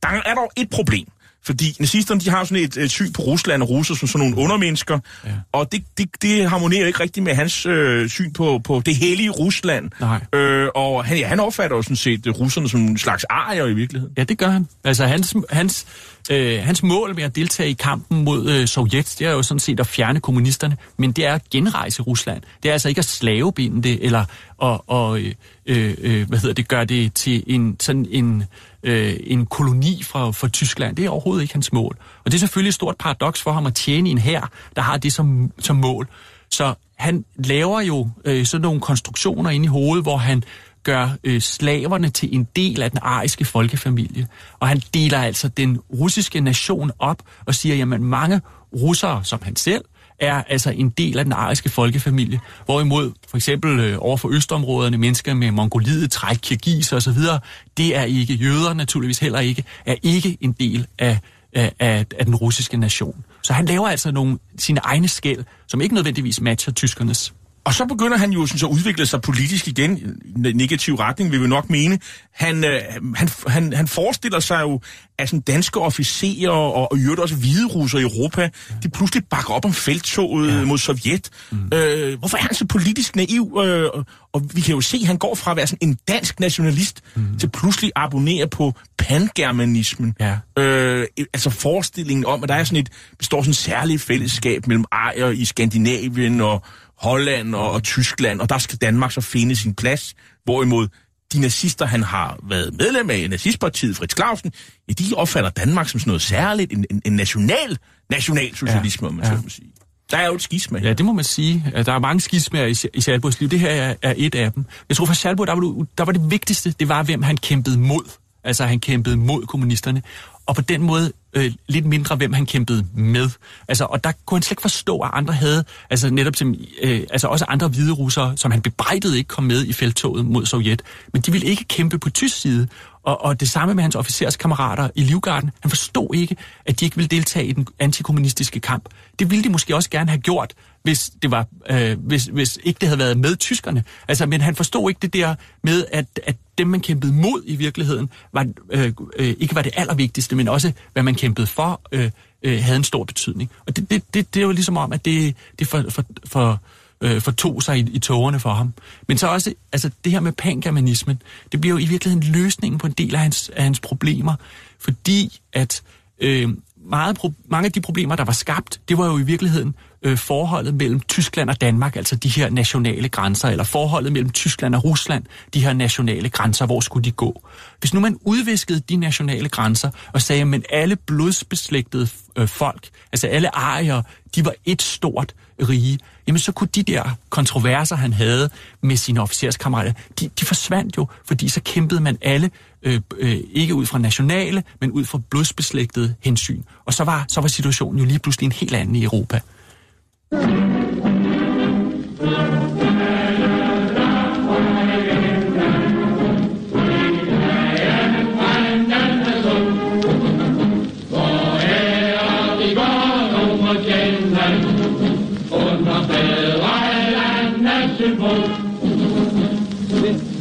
der er dog et problem, fordi nazisterne de har sådan et, et syn på Rusland og russer som sådan nogle undermennesker, ja. og det, det, det harmonerer ikke rigtigt med hans øh, syn på, på det hellige Rusland. Nej. Øh, og han, ja, han opfatter jo sådan set øh, russerne som en slags arier i virkeligheden. Ja, det gør han. Altså hans, hans, øh, hans mål med at deltage i kampen mod øh, Sovjet, det er jo sådan set at fjerne kommunisterne, men det er at genrejse Rusland. Det er altså ikke at slavebinde det, eller at, og, øh, øh, hvad hedder det, gøre det til en, sådan en, øh, en koloni fra, fra Tyskland. Det er overhovedet ikke hans mål. Og det er selvfølgelig et stort paradoks for ham at tjene en her, der har det som, som mål. Så han laver jo øh, sådan nogle konstruktioner ind i hovedet, hvor han gør øh, slaverne til en del af den ariske folkefamilie. Og han deler altså den russiske nation op og siger, jamen mange russere, som han selv, er altså en del af den ariske folkefamilie. Hvorimod for eksempel øh, over for østområderne, mennesker med mongoliet, træk, kirgis og så videre, det er ikke jøder naturligvis heller ikke, er ikke en del af, af, af, af den russiske nation. Så han laver altså nogle sine egne skæld, som ikke nødvendigvis matcher tyskernes. Og så begynder han jo sådan, så at udvikle sig politisk igen, i negativ retning, vil vi nok mene. Han, øh, han, han, han forestiller sig jo, at sådan danske officerer og, og i øvrigt også hvide russer i Europa, de pludselig bakker op om felttoget ja. mod Sovjet. Mm. Øh, hvorfor er han så politisk naiv? Øh, og, og vi kan jo se, at han går fra at være sådan en dansk nationalist, mm. til pludselig at abonnere på pangermanismen. Ja. Øh, altså forestillingen om, at der er sådan et, består sådan et særligt fællesskab mellem ejer i Skandinavien og Holland og, og Tyskland, og der skal Danmark så finde sin plads, hvorimod de nazister, han har været medlem af, nazistpartiet Fritz Clausen, ja, de opfatter Danmark som sådan noget særligt, en, en, en national, nationalsocialisme, ja. om man Ja. så må sige. Der er jo et skisma. Ja, det må man sige. Der er mange skismager i, i Schalburgs liv. Det her er, er et af dem. Jeg tror for Schalburg, der var, det, der var det vigtigste, det var, hvem han kæmpede mod. Altså, han kæmpede mod kommunisterne. Og på den måde øh, lidt mindre, hvem han kæmpede med. Altså, og der kunne han slet ikke forstå, at andre havde, altså netop som, øh, altså også andre hvide russere, som han bebrejdede ikke kom med i feltoget mod Sovjet. Men de ville ikke kæmpe på tysk side. Og, og det samme med hans officerskammerater i Livgarden. Han forstod ikke, at de ikke ville deltage i den antikommunistiske kamp. Det ville de måske også gerne have gjort, hvis det var, øh, hvis, hvis ikke det havde været med tyskerne. Altså, men han forstod ikke det der med, at, at dem, man kæmpede mod i virkeligheden, var, øh, øh, ikke var det allervigtigste, men også, hvad man kæmpede for, øh, øh, havde en stor betydning. Og det, det, det, det er jo ligesom om, at det, det for, for, for, øh, fortog sig i, i tårerne for ham. Men så også, altså det her med pangermanismen, det bliver jo i virkeligheden løsningen på en del af hans, af hans problemer, fordi at øh, meget pro- mange af de problemer, der var skabt, det var jo i virkeligheden øh, forholdet mellem Tyskland og Danmark, altså de her nationale grænser, eller forholdet mellem Tyskland og Rusland, de her nationale grænser, hvor skulle de gå? Hvis nu man udviskede de nationale grænser og sagde, at alle blodsbeslægtede øh, folk, altså alle arier, de var et stort rige, jamen så kunne de der kontroverser, han havde med sine officerskammerater, de, de forsvandt jo, fordi så kæmpede man alle øh, øh, ikke ud fra nationale, men ud fra blodsbeslægtede hensyn. Og så var, så var situationen jo lige pludselig en helt anden i Europa.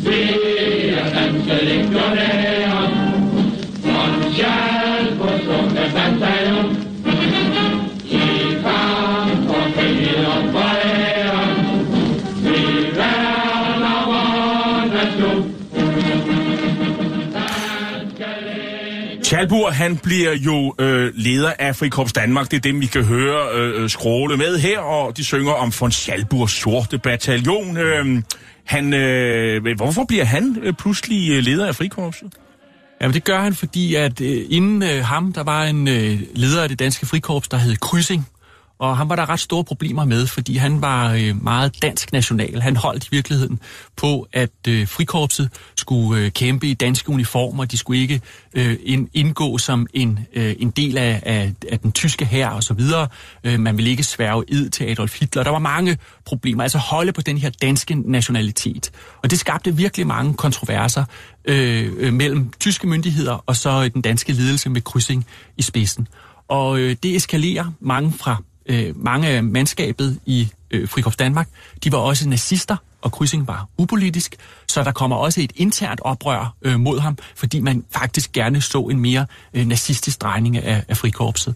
Be an angelic Schalburg, han bliver jo øh, leder af Frikorps Danmark. Det er dem, vi kan høre øh, øh skråle med her, og de synger om von Schalburgs sorte bataljon. Øh, han, øh, hvorfor bliver han øh, pludselig øh, leder af Frikorpset? Jamen det gør han, fordi at øh, inden øh, ham, der var en øh, leder af det danske frikorps, der hed Kryssing. Og han var der ret store problemer med, fordi han var øh, meget dansk national. Han holdt i virkeligheden på, at øh, frikorpset skulle øh, kæmpe i danske uniformer. De skulle ikke øh, ind, indgå som en, øh, en del af, af, af den tyske hær og så videre. Øh, man ville ikke sværge id til Adolf Hitler. Der var mange problemer. Altså holde på den her danske nationalitet. Og det skabte virkelig mange kontroverser øh, øh mellem tyske myndigheder og så øh, den danske ledelse med krydsing i spidsen. Og øh, det eskalerer mange fra øh, mange af mandskabet i øh, Frikorps Danmark, de var også nazister, og Kryssing var upolitisk, så der kommer også et internt oprør øh, mod ham, fordi man faktisk gerne så en mere øh, nazistisk drejning af, af frikorpset.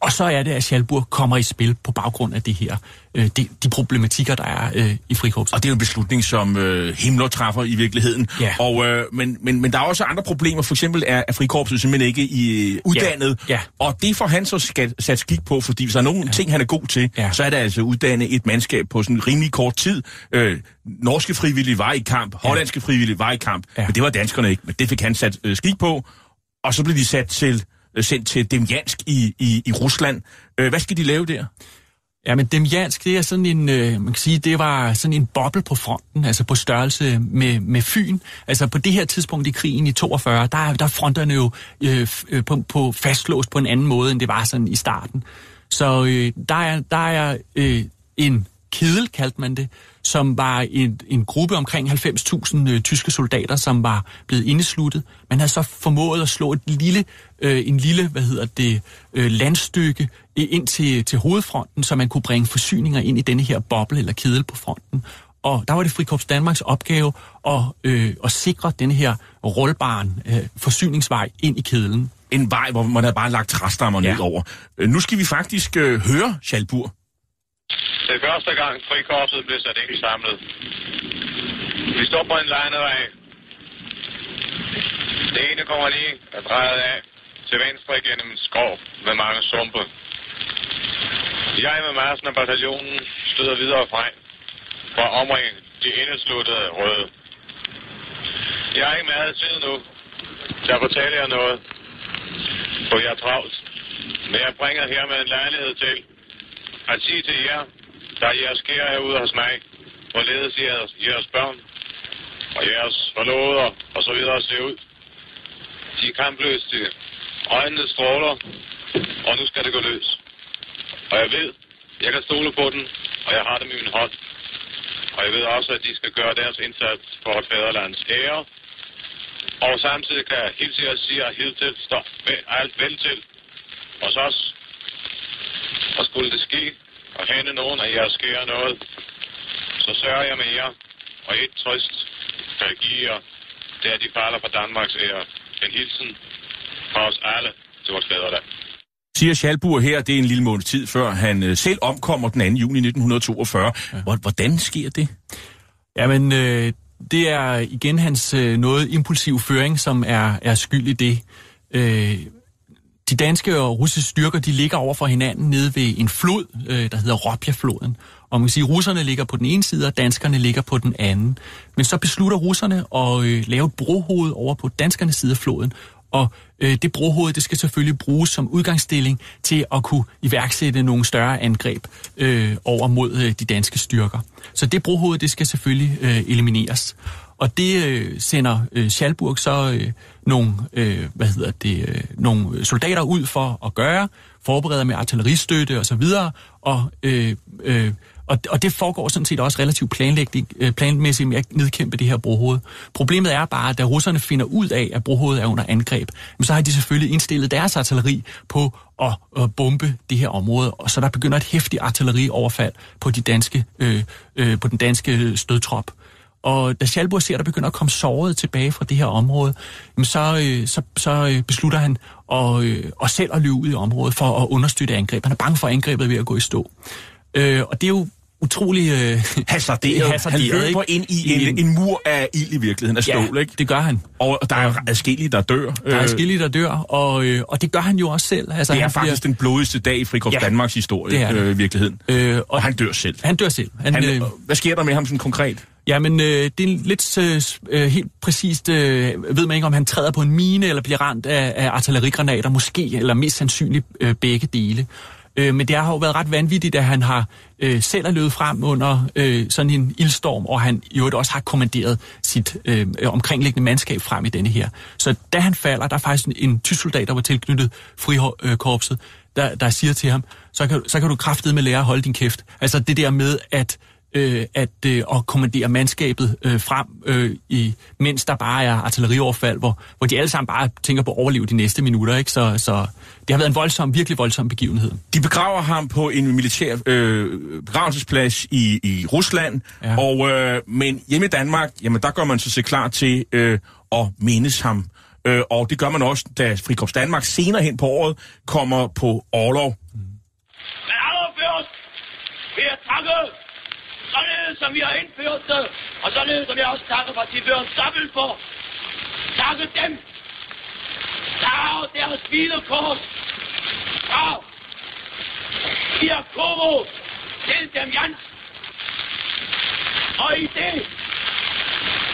Og så er det, at Schalburg kommer i spil på baggrund af det her, øh, de, de problematikker, der er øh, i frikorpset. Og det er jo en beslutning, som øh, Himmler træffer i virkeligheden. Ja. Og, øh, men, men, men der er også andre problemer. For eksempel er, er frikorpset simpelthen ikke i, øh, uddannet. Ja. Ja. Og det får han så skat, sat skik på, fordi hvis der er nogle ja. ting, han er god til, Ja. så er det altså at uddanne et mandskab på sådan en rimelig kort tid. Øh, norske frivillige var i kamp, hollandske frivillige var i kamp, Ja. men det var danskerne ikke. Men det fik han sat øh, skik på. Og så blev de sat til, Øh, sendt til Demjansk i, i, i Rusland. Øh, hvad skal de lave der? Ja, men Demjansk, det er sådan en, øh, man kan sige, det var sådan en boble på fronten, altså på størrelse med, med Fyn. Altså på det her tidspunkt i krigen i 42, der, der er fronterne jo øh, øh, på, på fastlåst på en anden måde, end det var sådan i starten. Så øh, der er, der er øh, en kedel, kaldte man det, som var en, en gruppe omkring 90.000 øh, tyske soldater, som var blevet indesluttet. Man havde så formået at slå et lille, øh, en lille, hvad hedder det, øh, landstykke ind til, til hovedfronten, så man kunne bringe forsyninger ind i denne her boble eller kedel på fronten. Og der var det Frikorps Danmarks opgave at, øh, at sikre denne her rullbaren øh, forsyningsvej ind i kedlen. En vej, hvor man havde bare lagt træstammer Ja. ned over. Øh, nu skal vi faktisk øh, høre Schalburg. Det er første gang, frikorpset blev sat ind samlet. Vi står på en landevej. Det ene kommer lige og drejet af til venstre gennem en skov med mange sumpe. Jeg med massen af bataljonen støder videre frem for at omringe de indesluttede røde. Jeg har ikke meget tid nu til at fortælle jer noget, for jeg er travlt. Men jeg bringer her med en lejlighed til at sige til jer, der er jeres kære herude hos mig, hvorledes jeres, jeres børn og jeres forloveder og så videre ser ud. De er kampløse. Øjnene stråler, og nu skal det gå løs. Og jeg ved, jeg kan stole på den, og jeg har dem i min hånd. Og jeg ved også, at de skal gøre deres indsats for et fædrelands ære. Og samtidig kan jeg helt sikkert sige, at hidtil står alt vel til hos os. Og skulle det ske, og hende nogen af jer sker noget, så sørger jeg med jer, og et trøst kan jeg give jer, det er, de falder for Danmarks ære. En hilsen fra os alle til vores fædreland. Siger Schalburg her, det er en lille måned tid før han øh, selv omkommer den 2. juni 1942. Ja. Hvordan sker det? Jamen, øh, det er igen hans øh, noget impulsiv føring, som er, er skyld i det. Øh, de danske og russiske styrker, de ligger over for hinanden nede ved en flod, øh, der hedder Ropja-floden. Og man kan sige, at russerne ligger på den ene side, og danskerne ligger på den anden. Men så beslutter russerne at øh, lave et brohoved over på danskernes side af floden, og øh, det brohoved, det skal selvfølgelig bruges som udgangsstilling til at kunne iværksætte nogle større angreb øh, over mod øh, de danske styrker. Så det brohoved, det skal selvfølgelig øh, elimineres. Og det øh, sender øh, Schalburg så øh, nogle, øh, hvad hedder det, øh, nogle soldater ud for at gøre, forbereder med artilleristøtte osv., og, og øh, øh, og, og det foregår sådan set også relativt planlægning, øh, planmæssigt med at nedkæmpe det her brohoved. Problemet er bare, at da russerne finder ud af, at brohovedet er under angreb, så har de selvfølgelig indstillet deres artilleri på at, at bombe det her område, og så der begynder et hæftigt artillerioverfald på, de danske, øh, øh, på den danske stødtrop. Og da Schalburg ser, at der begynder at komme såret tilbage fra det her område, så, øh, så, så øh, beslutter han at, øh, at selv at løbe ud i området for at understøtte angreb. Han er bange for angrebet ved at gå i stå. Øh, og det er jo utrolig øh, hasarderet. hasarderet. Han løber ind i en, en mur af ild i virkeligheden, af stål, ja, ikke? det gør han. Og der er adskillige, der dør. Der er adskillige, der dør, og, øh, og det gør han jo også selv. Altså, det er han faktisk bliver... den blodigste dag i Frikorps ja, Danmarks historie, øh, i virkeligheden. Øh, og, og han dør selv. Han dør selv. Han, han, øh, hvad sker der med ham sådan konkret? Jamen, øh, det er lidt øh, øh, helt præcist, øh, ved man ikke, om han træder på en mine, eller bliver ramt af, af artillerigranater, måske, eller mest sandsynligt øh, begge dele. Øh, men det har jo været ret vanvittigt, at han har øh, selv er løbet frem under øh, sådan en ildstorm, og han i øvrigt også har kommanderet sit øh, omkringliggende mandskab frem i denne her. Så da han falder, der er faktisk en, en tysk soldat, der var tilknyttet frikorpset, der, der siger til ham, så kan, så kan du kraftedeme med lære at holde din kæft. Altså det der med, at øh, at, øh, at kommandere mandskabet øh, frem, øh, i, mens der bare er artillerioverfald, hvor, hvor de alle sammen bare tænker på at overleve de næste minutter. Ikke? Så, så det har været en voldsom, virkelig voldsom begivenhed. De begraver ham på en militær øh, begravelsesplads i, i Rusland, ja. og, øh, men hjemme i Danmark, jamen der gør man sig klar til øh, at mindes ham. Øh, og det gør man også, da Frikorps Danmark senere hen på året kommer på overlov. Men allerførst vil jeg takke således som vi har indført det, og således som jeg også takker partiføren Stoppel for. Takke dem, der har deres hvidekors fra Kirkovo til dem Jans. Og i det,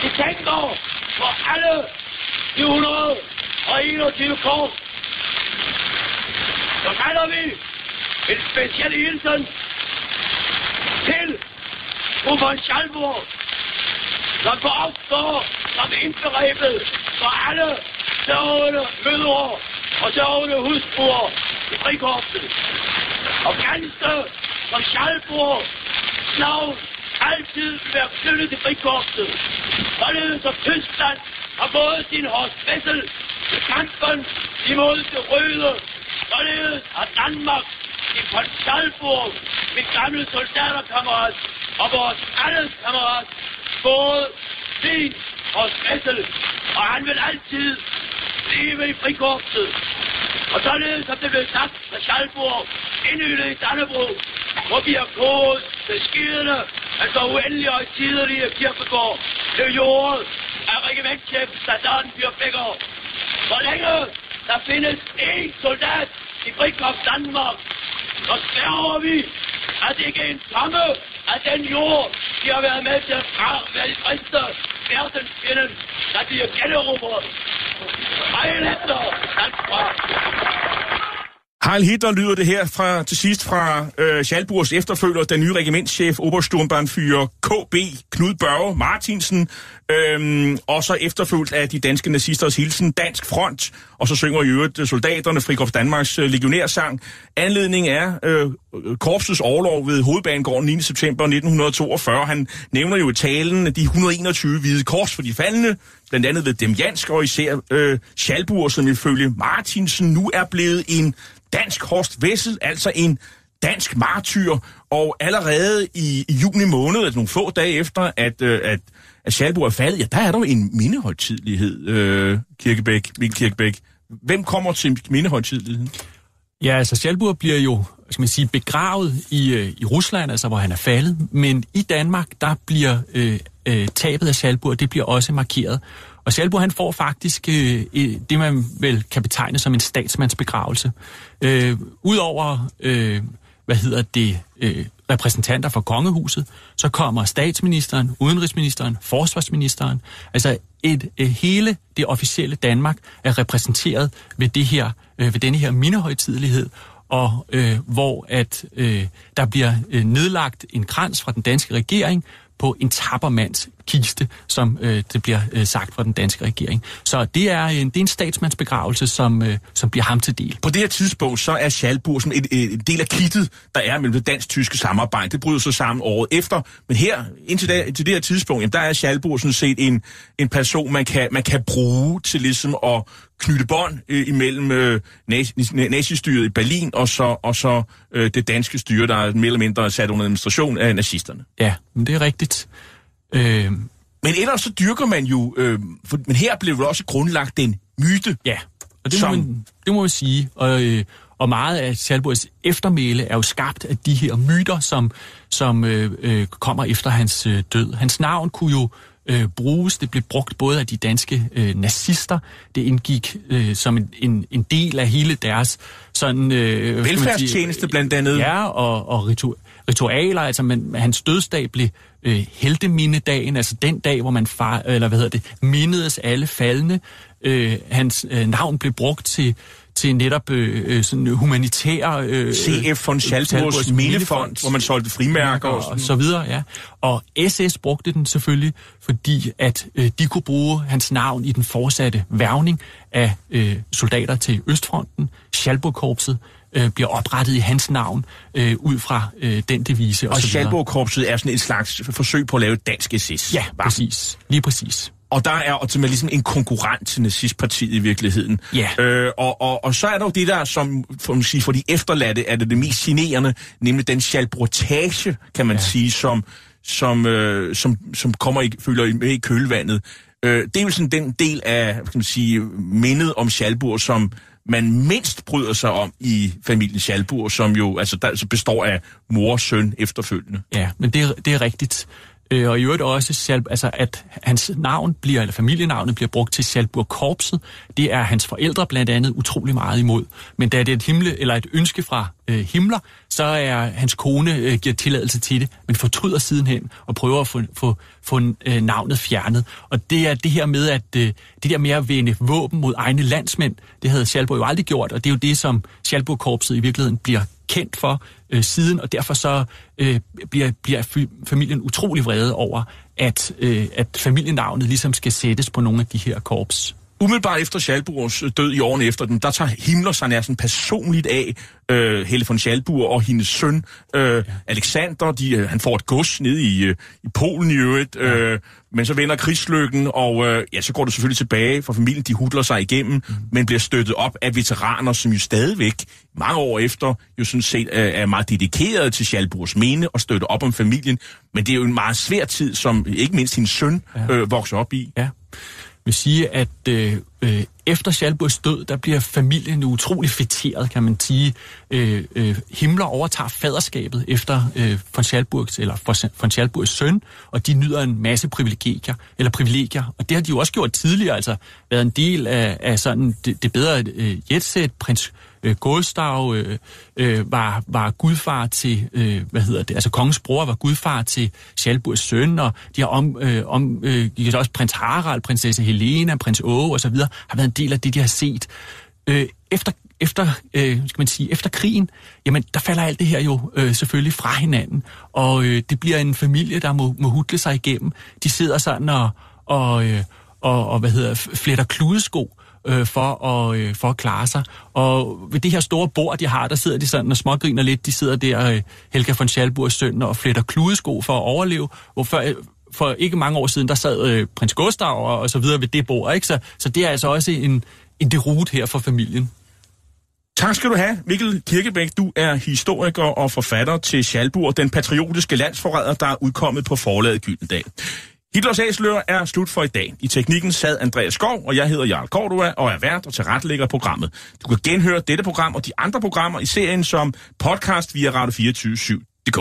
vi tænker på alle de 121 kors, så kalder vi en speciel hilsen von Schalburg, som på opstår som indberebet for alle sørgende mødre og sørgende husbruger i frikorpset. Og ganske som Schalburg navn altid vil være knyttet til frikorpset. Således som Tyskland har fået sin Horst Wessel til kampen imod det røde. Således har Danmark i von Schalburg, min gamle soldaterkammerat, og vores alles kammerat, både sin og Svessel, og han vil altid leve i frikorpset. Og således som det blev sagt fra Schalburg, indhyldet i Dannebro, hvor vi har kået til skiderne, altså uendelige og tiderlige kirkegård, blev jordet af regimentchef Sadan Fyrbækker. Så længe der findes én soldat i Frikorps Danmark, så sværger vi, at det ikke er en tomme af den jord, de har været med til at friste verdensfjenden, der bliver generobret. Heil efter Dansk Heil Hitler lyder det her fra, til sidst fra øh, Schalburgs efterfølger, den nye regimentschef, Obersturmbannführer KB Knud Børge Martinsen, øhm, og så efterfulgt af de danske nazisters hilsen, Dansk Front, og så synger i øvrigt soldaterne Frikorps Danmarks øh, legionærsang. Anledning er øh, korpsets overlov ved Hovedbanegården 9. september 1942. Han nævner jo i talen de 121 hvide kors for de faldende, blandt andet ved Demjansk og især øh, Schalburg, som ifølge Martinsen nu er blevet en dansk Horst Wessel, altså en dansk martyr, og allerede i, i juni måned, altså nogle få dage efter, at, øh, at, at Schalburg er faldet, ja, der er der jo en mindehøjtidlighed, øh, Kirkebæk, Mikkel Kirkebæk. Hvem kommer til mindehøjtidligheden? Ja, altså Schalburg bliver jo skal man sige, begravet i, øh, i Rusland, altså hvor han er faldet, men i Danmark, der bliver øh, øh, tabet af Schalburg, det bliver også markeret og Schalburg han får faktisk øh, det, man vel kan betegne som en statsmandsbegravelse. Øh, Udover, øh, hvad hedder det, øh, repræsentanter for kongehuset, så kommer statsministeren, udenrigsministeren, forsvarsministeren, altså et, øh, hele det officielle Danmark er repræsenteret ved, det her, øh, ved denne her mindehøjtidelighed, og øh, hvor at øh, der bliver øh, nedlagt en krans fra den danske regering på en tappermands kiste, som øh, det bliver øh, sagt fra den danske regering. Så det er en, det er en statsmandsbegravelse, som, øh, som bliver ham til del. På det her tidspunkt, så er Schalburg sådan et, et del af kittet, der er mellem det dansk-tyske samarbejde. Det bryder sig sammen året efter. Men her, indtil det, til det her tidspunkt, jamen, der er Schalburg sådan set en, en person, man kan, man kan bruge til ligesom at knytte bånd øh, imellem øh, nazistyret i Berlin og så, og så øh, det danske styre, der er mere eller mindre sat under administration af nazisterne. Ja, men det er rigtigt. Øh, men ellers så dyrker man jo, øh, for, men her blev jo også grundlagt den myte. Ja, og det, som... må, man, det må man sige. Og, øh, og meget af Schalburgs eftermæle er jo skabt af de her myter, som, som øh, øh, kommer efter hans øh, død. Hans navn kunne jo øh, bruges. Det blev brugt både af de danske øh, nazister. Det indgik øh, som en, en, en del af hele deres sådan... Øh, Velfærdstjeneste blandt andet. Ja, og, og ritu, ritualer. Altså, man, hans dødsdag blev øh, heltemindedagen, altså den dag, hvor man far, eller hvad hedder det, mindedes alle faldende. Øh, hans øh, navn blev brugt til til netop øh, øh sådan humanitære... Øh, CF von Schalburgs Mindefond, hvor man solgte frimærker og, og så videre, ja. Og SS brugte den selvfølgelig, fordi at øh, de kunne bruge hans navn i den fortsatte værvning af øh, soldater til Østfronten. Schalburg-korpset øh, bliver oprettet i hans navn øh, ud fra øh, den devise. Og, og Schalburg-korpset er sådan et slags forsøg på at lave dansk SS. Ja, præcis. Lige præcis. Og der er også ligesom en konkurrent til nazistpartiet i virkeligheden. Ja. Øh, og, og, og så er der jo det der, som for, man sige, for de efterladte er det det mest generende, nemlig den schalbrotage, kan man ja. sige, som, som, øh, som, som kommer i, følger med i kølvandet. Øh, det er jo sådan den del af, kan man sige, mindet om Schalburg, som man mindst bryder sig om i familien Schalburg, som jo altså, der, altså består af mor og søn efterfølgende. Ja, men det, det er rigtigt. Øh, og i øvrigt også, Schalb, altså, at hans navn bliver, eller familienavnet bliver brugt til Schalburg Korpset. Det er hans forældre blandt andet utrolig meget imod. Men da det er et himle, eller et ønske fra øh, Himmler, så er hans kone øh, giver tilladelse til det, men fortryder sidenhen og prøver at få, få, få øh, navnet fjernet. Og det er det her med, at øh, det der med at vende våben mod egne landsmænd, det havde Schalburg jo aldrig gjort, og det er jo det, som Schalburg-korpset i virkeligheden bliver kendt for øh, siden, og derfor så øh, bliver, bliver familien utrolig vrede over, at, øh, at familienavnet ligesom skal sættes på nogle af de her korps. Umiddelbart efter Schalburgs død i årene efter den, der tager Himmler sig næsten personligt af øh, Helle von Schalburg og hendes søn øh. Alexander. De, øh, han får et gods ned i, øh, i Polen i øvrigt, øh, men så vender krigslykken, og øh, ja, så går det selvfølgelig tilbage, for familien de hudler sig igennem, mm. men bliver støttet op af veteraner, som jo stadigvæk mange år efter jo sådan set øh, er meget dedikeret til Schalburgs mene og støtter op om familien. Men det er jo en meget svær tid, som ikke mindst hendes søn øh, vokser op i. Ja vil sige, at øh, øh, efter Schalburgs død, der bliver familien utrolig fetteret, kan man sige. Øh, øh, Himmler overtager faderskabet efter øh, von Schalburgs, eller von Schalburgs søn, og de nyder en masse privilegier, eller privilegier. Og det har de jo også gjort tidligere, altså været en del af, af sådan det, det bedre øh, jetset, prins øh, Gustav øh, øh, var, var gudfar til, øh, hvad hedder det, altså kongens bror var gudfar til Schalburgs søn, og de har om, øh, om øh, også prins Harald, prinsesse Helena, prins Åge osv., har været en del af det, de har set. Øh, efter efter, øh, skal man sige, efter krigen, jamen der falder alt det her jo øh, selvfølgelig fra hinanden, og øh, det bliver en familie, der må, må hudle sig igennem. De sidder sådan og, og, øh, og, og hvad hedder, fletter kludesko, øh, for, at, øh, for at klare sig. Og ved det her store bord, de har, der sidder de sådan og smågriner lidt. De sidder der, øh, Helga von Schalburgs søn, og fletter kludesko for at overleve. Hvor før, øh, for ikke mange år siden, der sad øh, prins Gustav og, og så videre ved det bord. Ikke? Så, så det er altså også en, en derut her for familien. Tak skal du have, Mikkel Kirkebæk. Du er historiker og forfatter til Schalburg, den patriotiske landsforræder, der er udkommet på forlaget Gyldendal. Hitlers Æsler er slut for i dag. I teknikken sad Andreas Skov, og jeg hedder Jarl Cordua og er vært og tilrettelægger programmet. Du kan genhøre dette program og de andre programmer i serien som podcast via radio247.dk.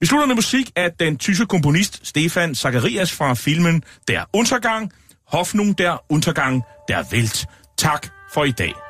Vi slutter med musik af den tyske komponist Stefan Zacharias fra filmen Der Untergang. Hoffnung der Untergang der Welt. Tak for i dag.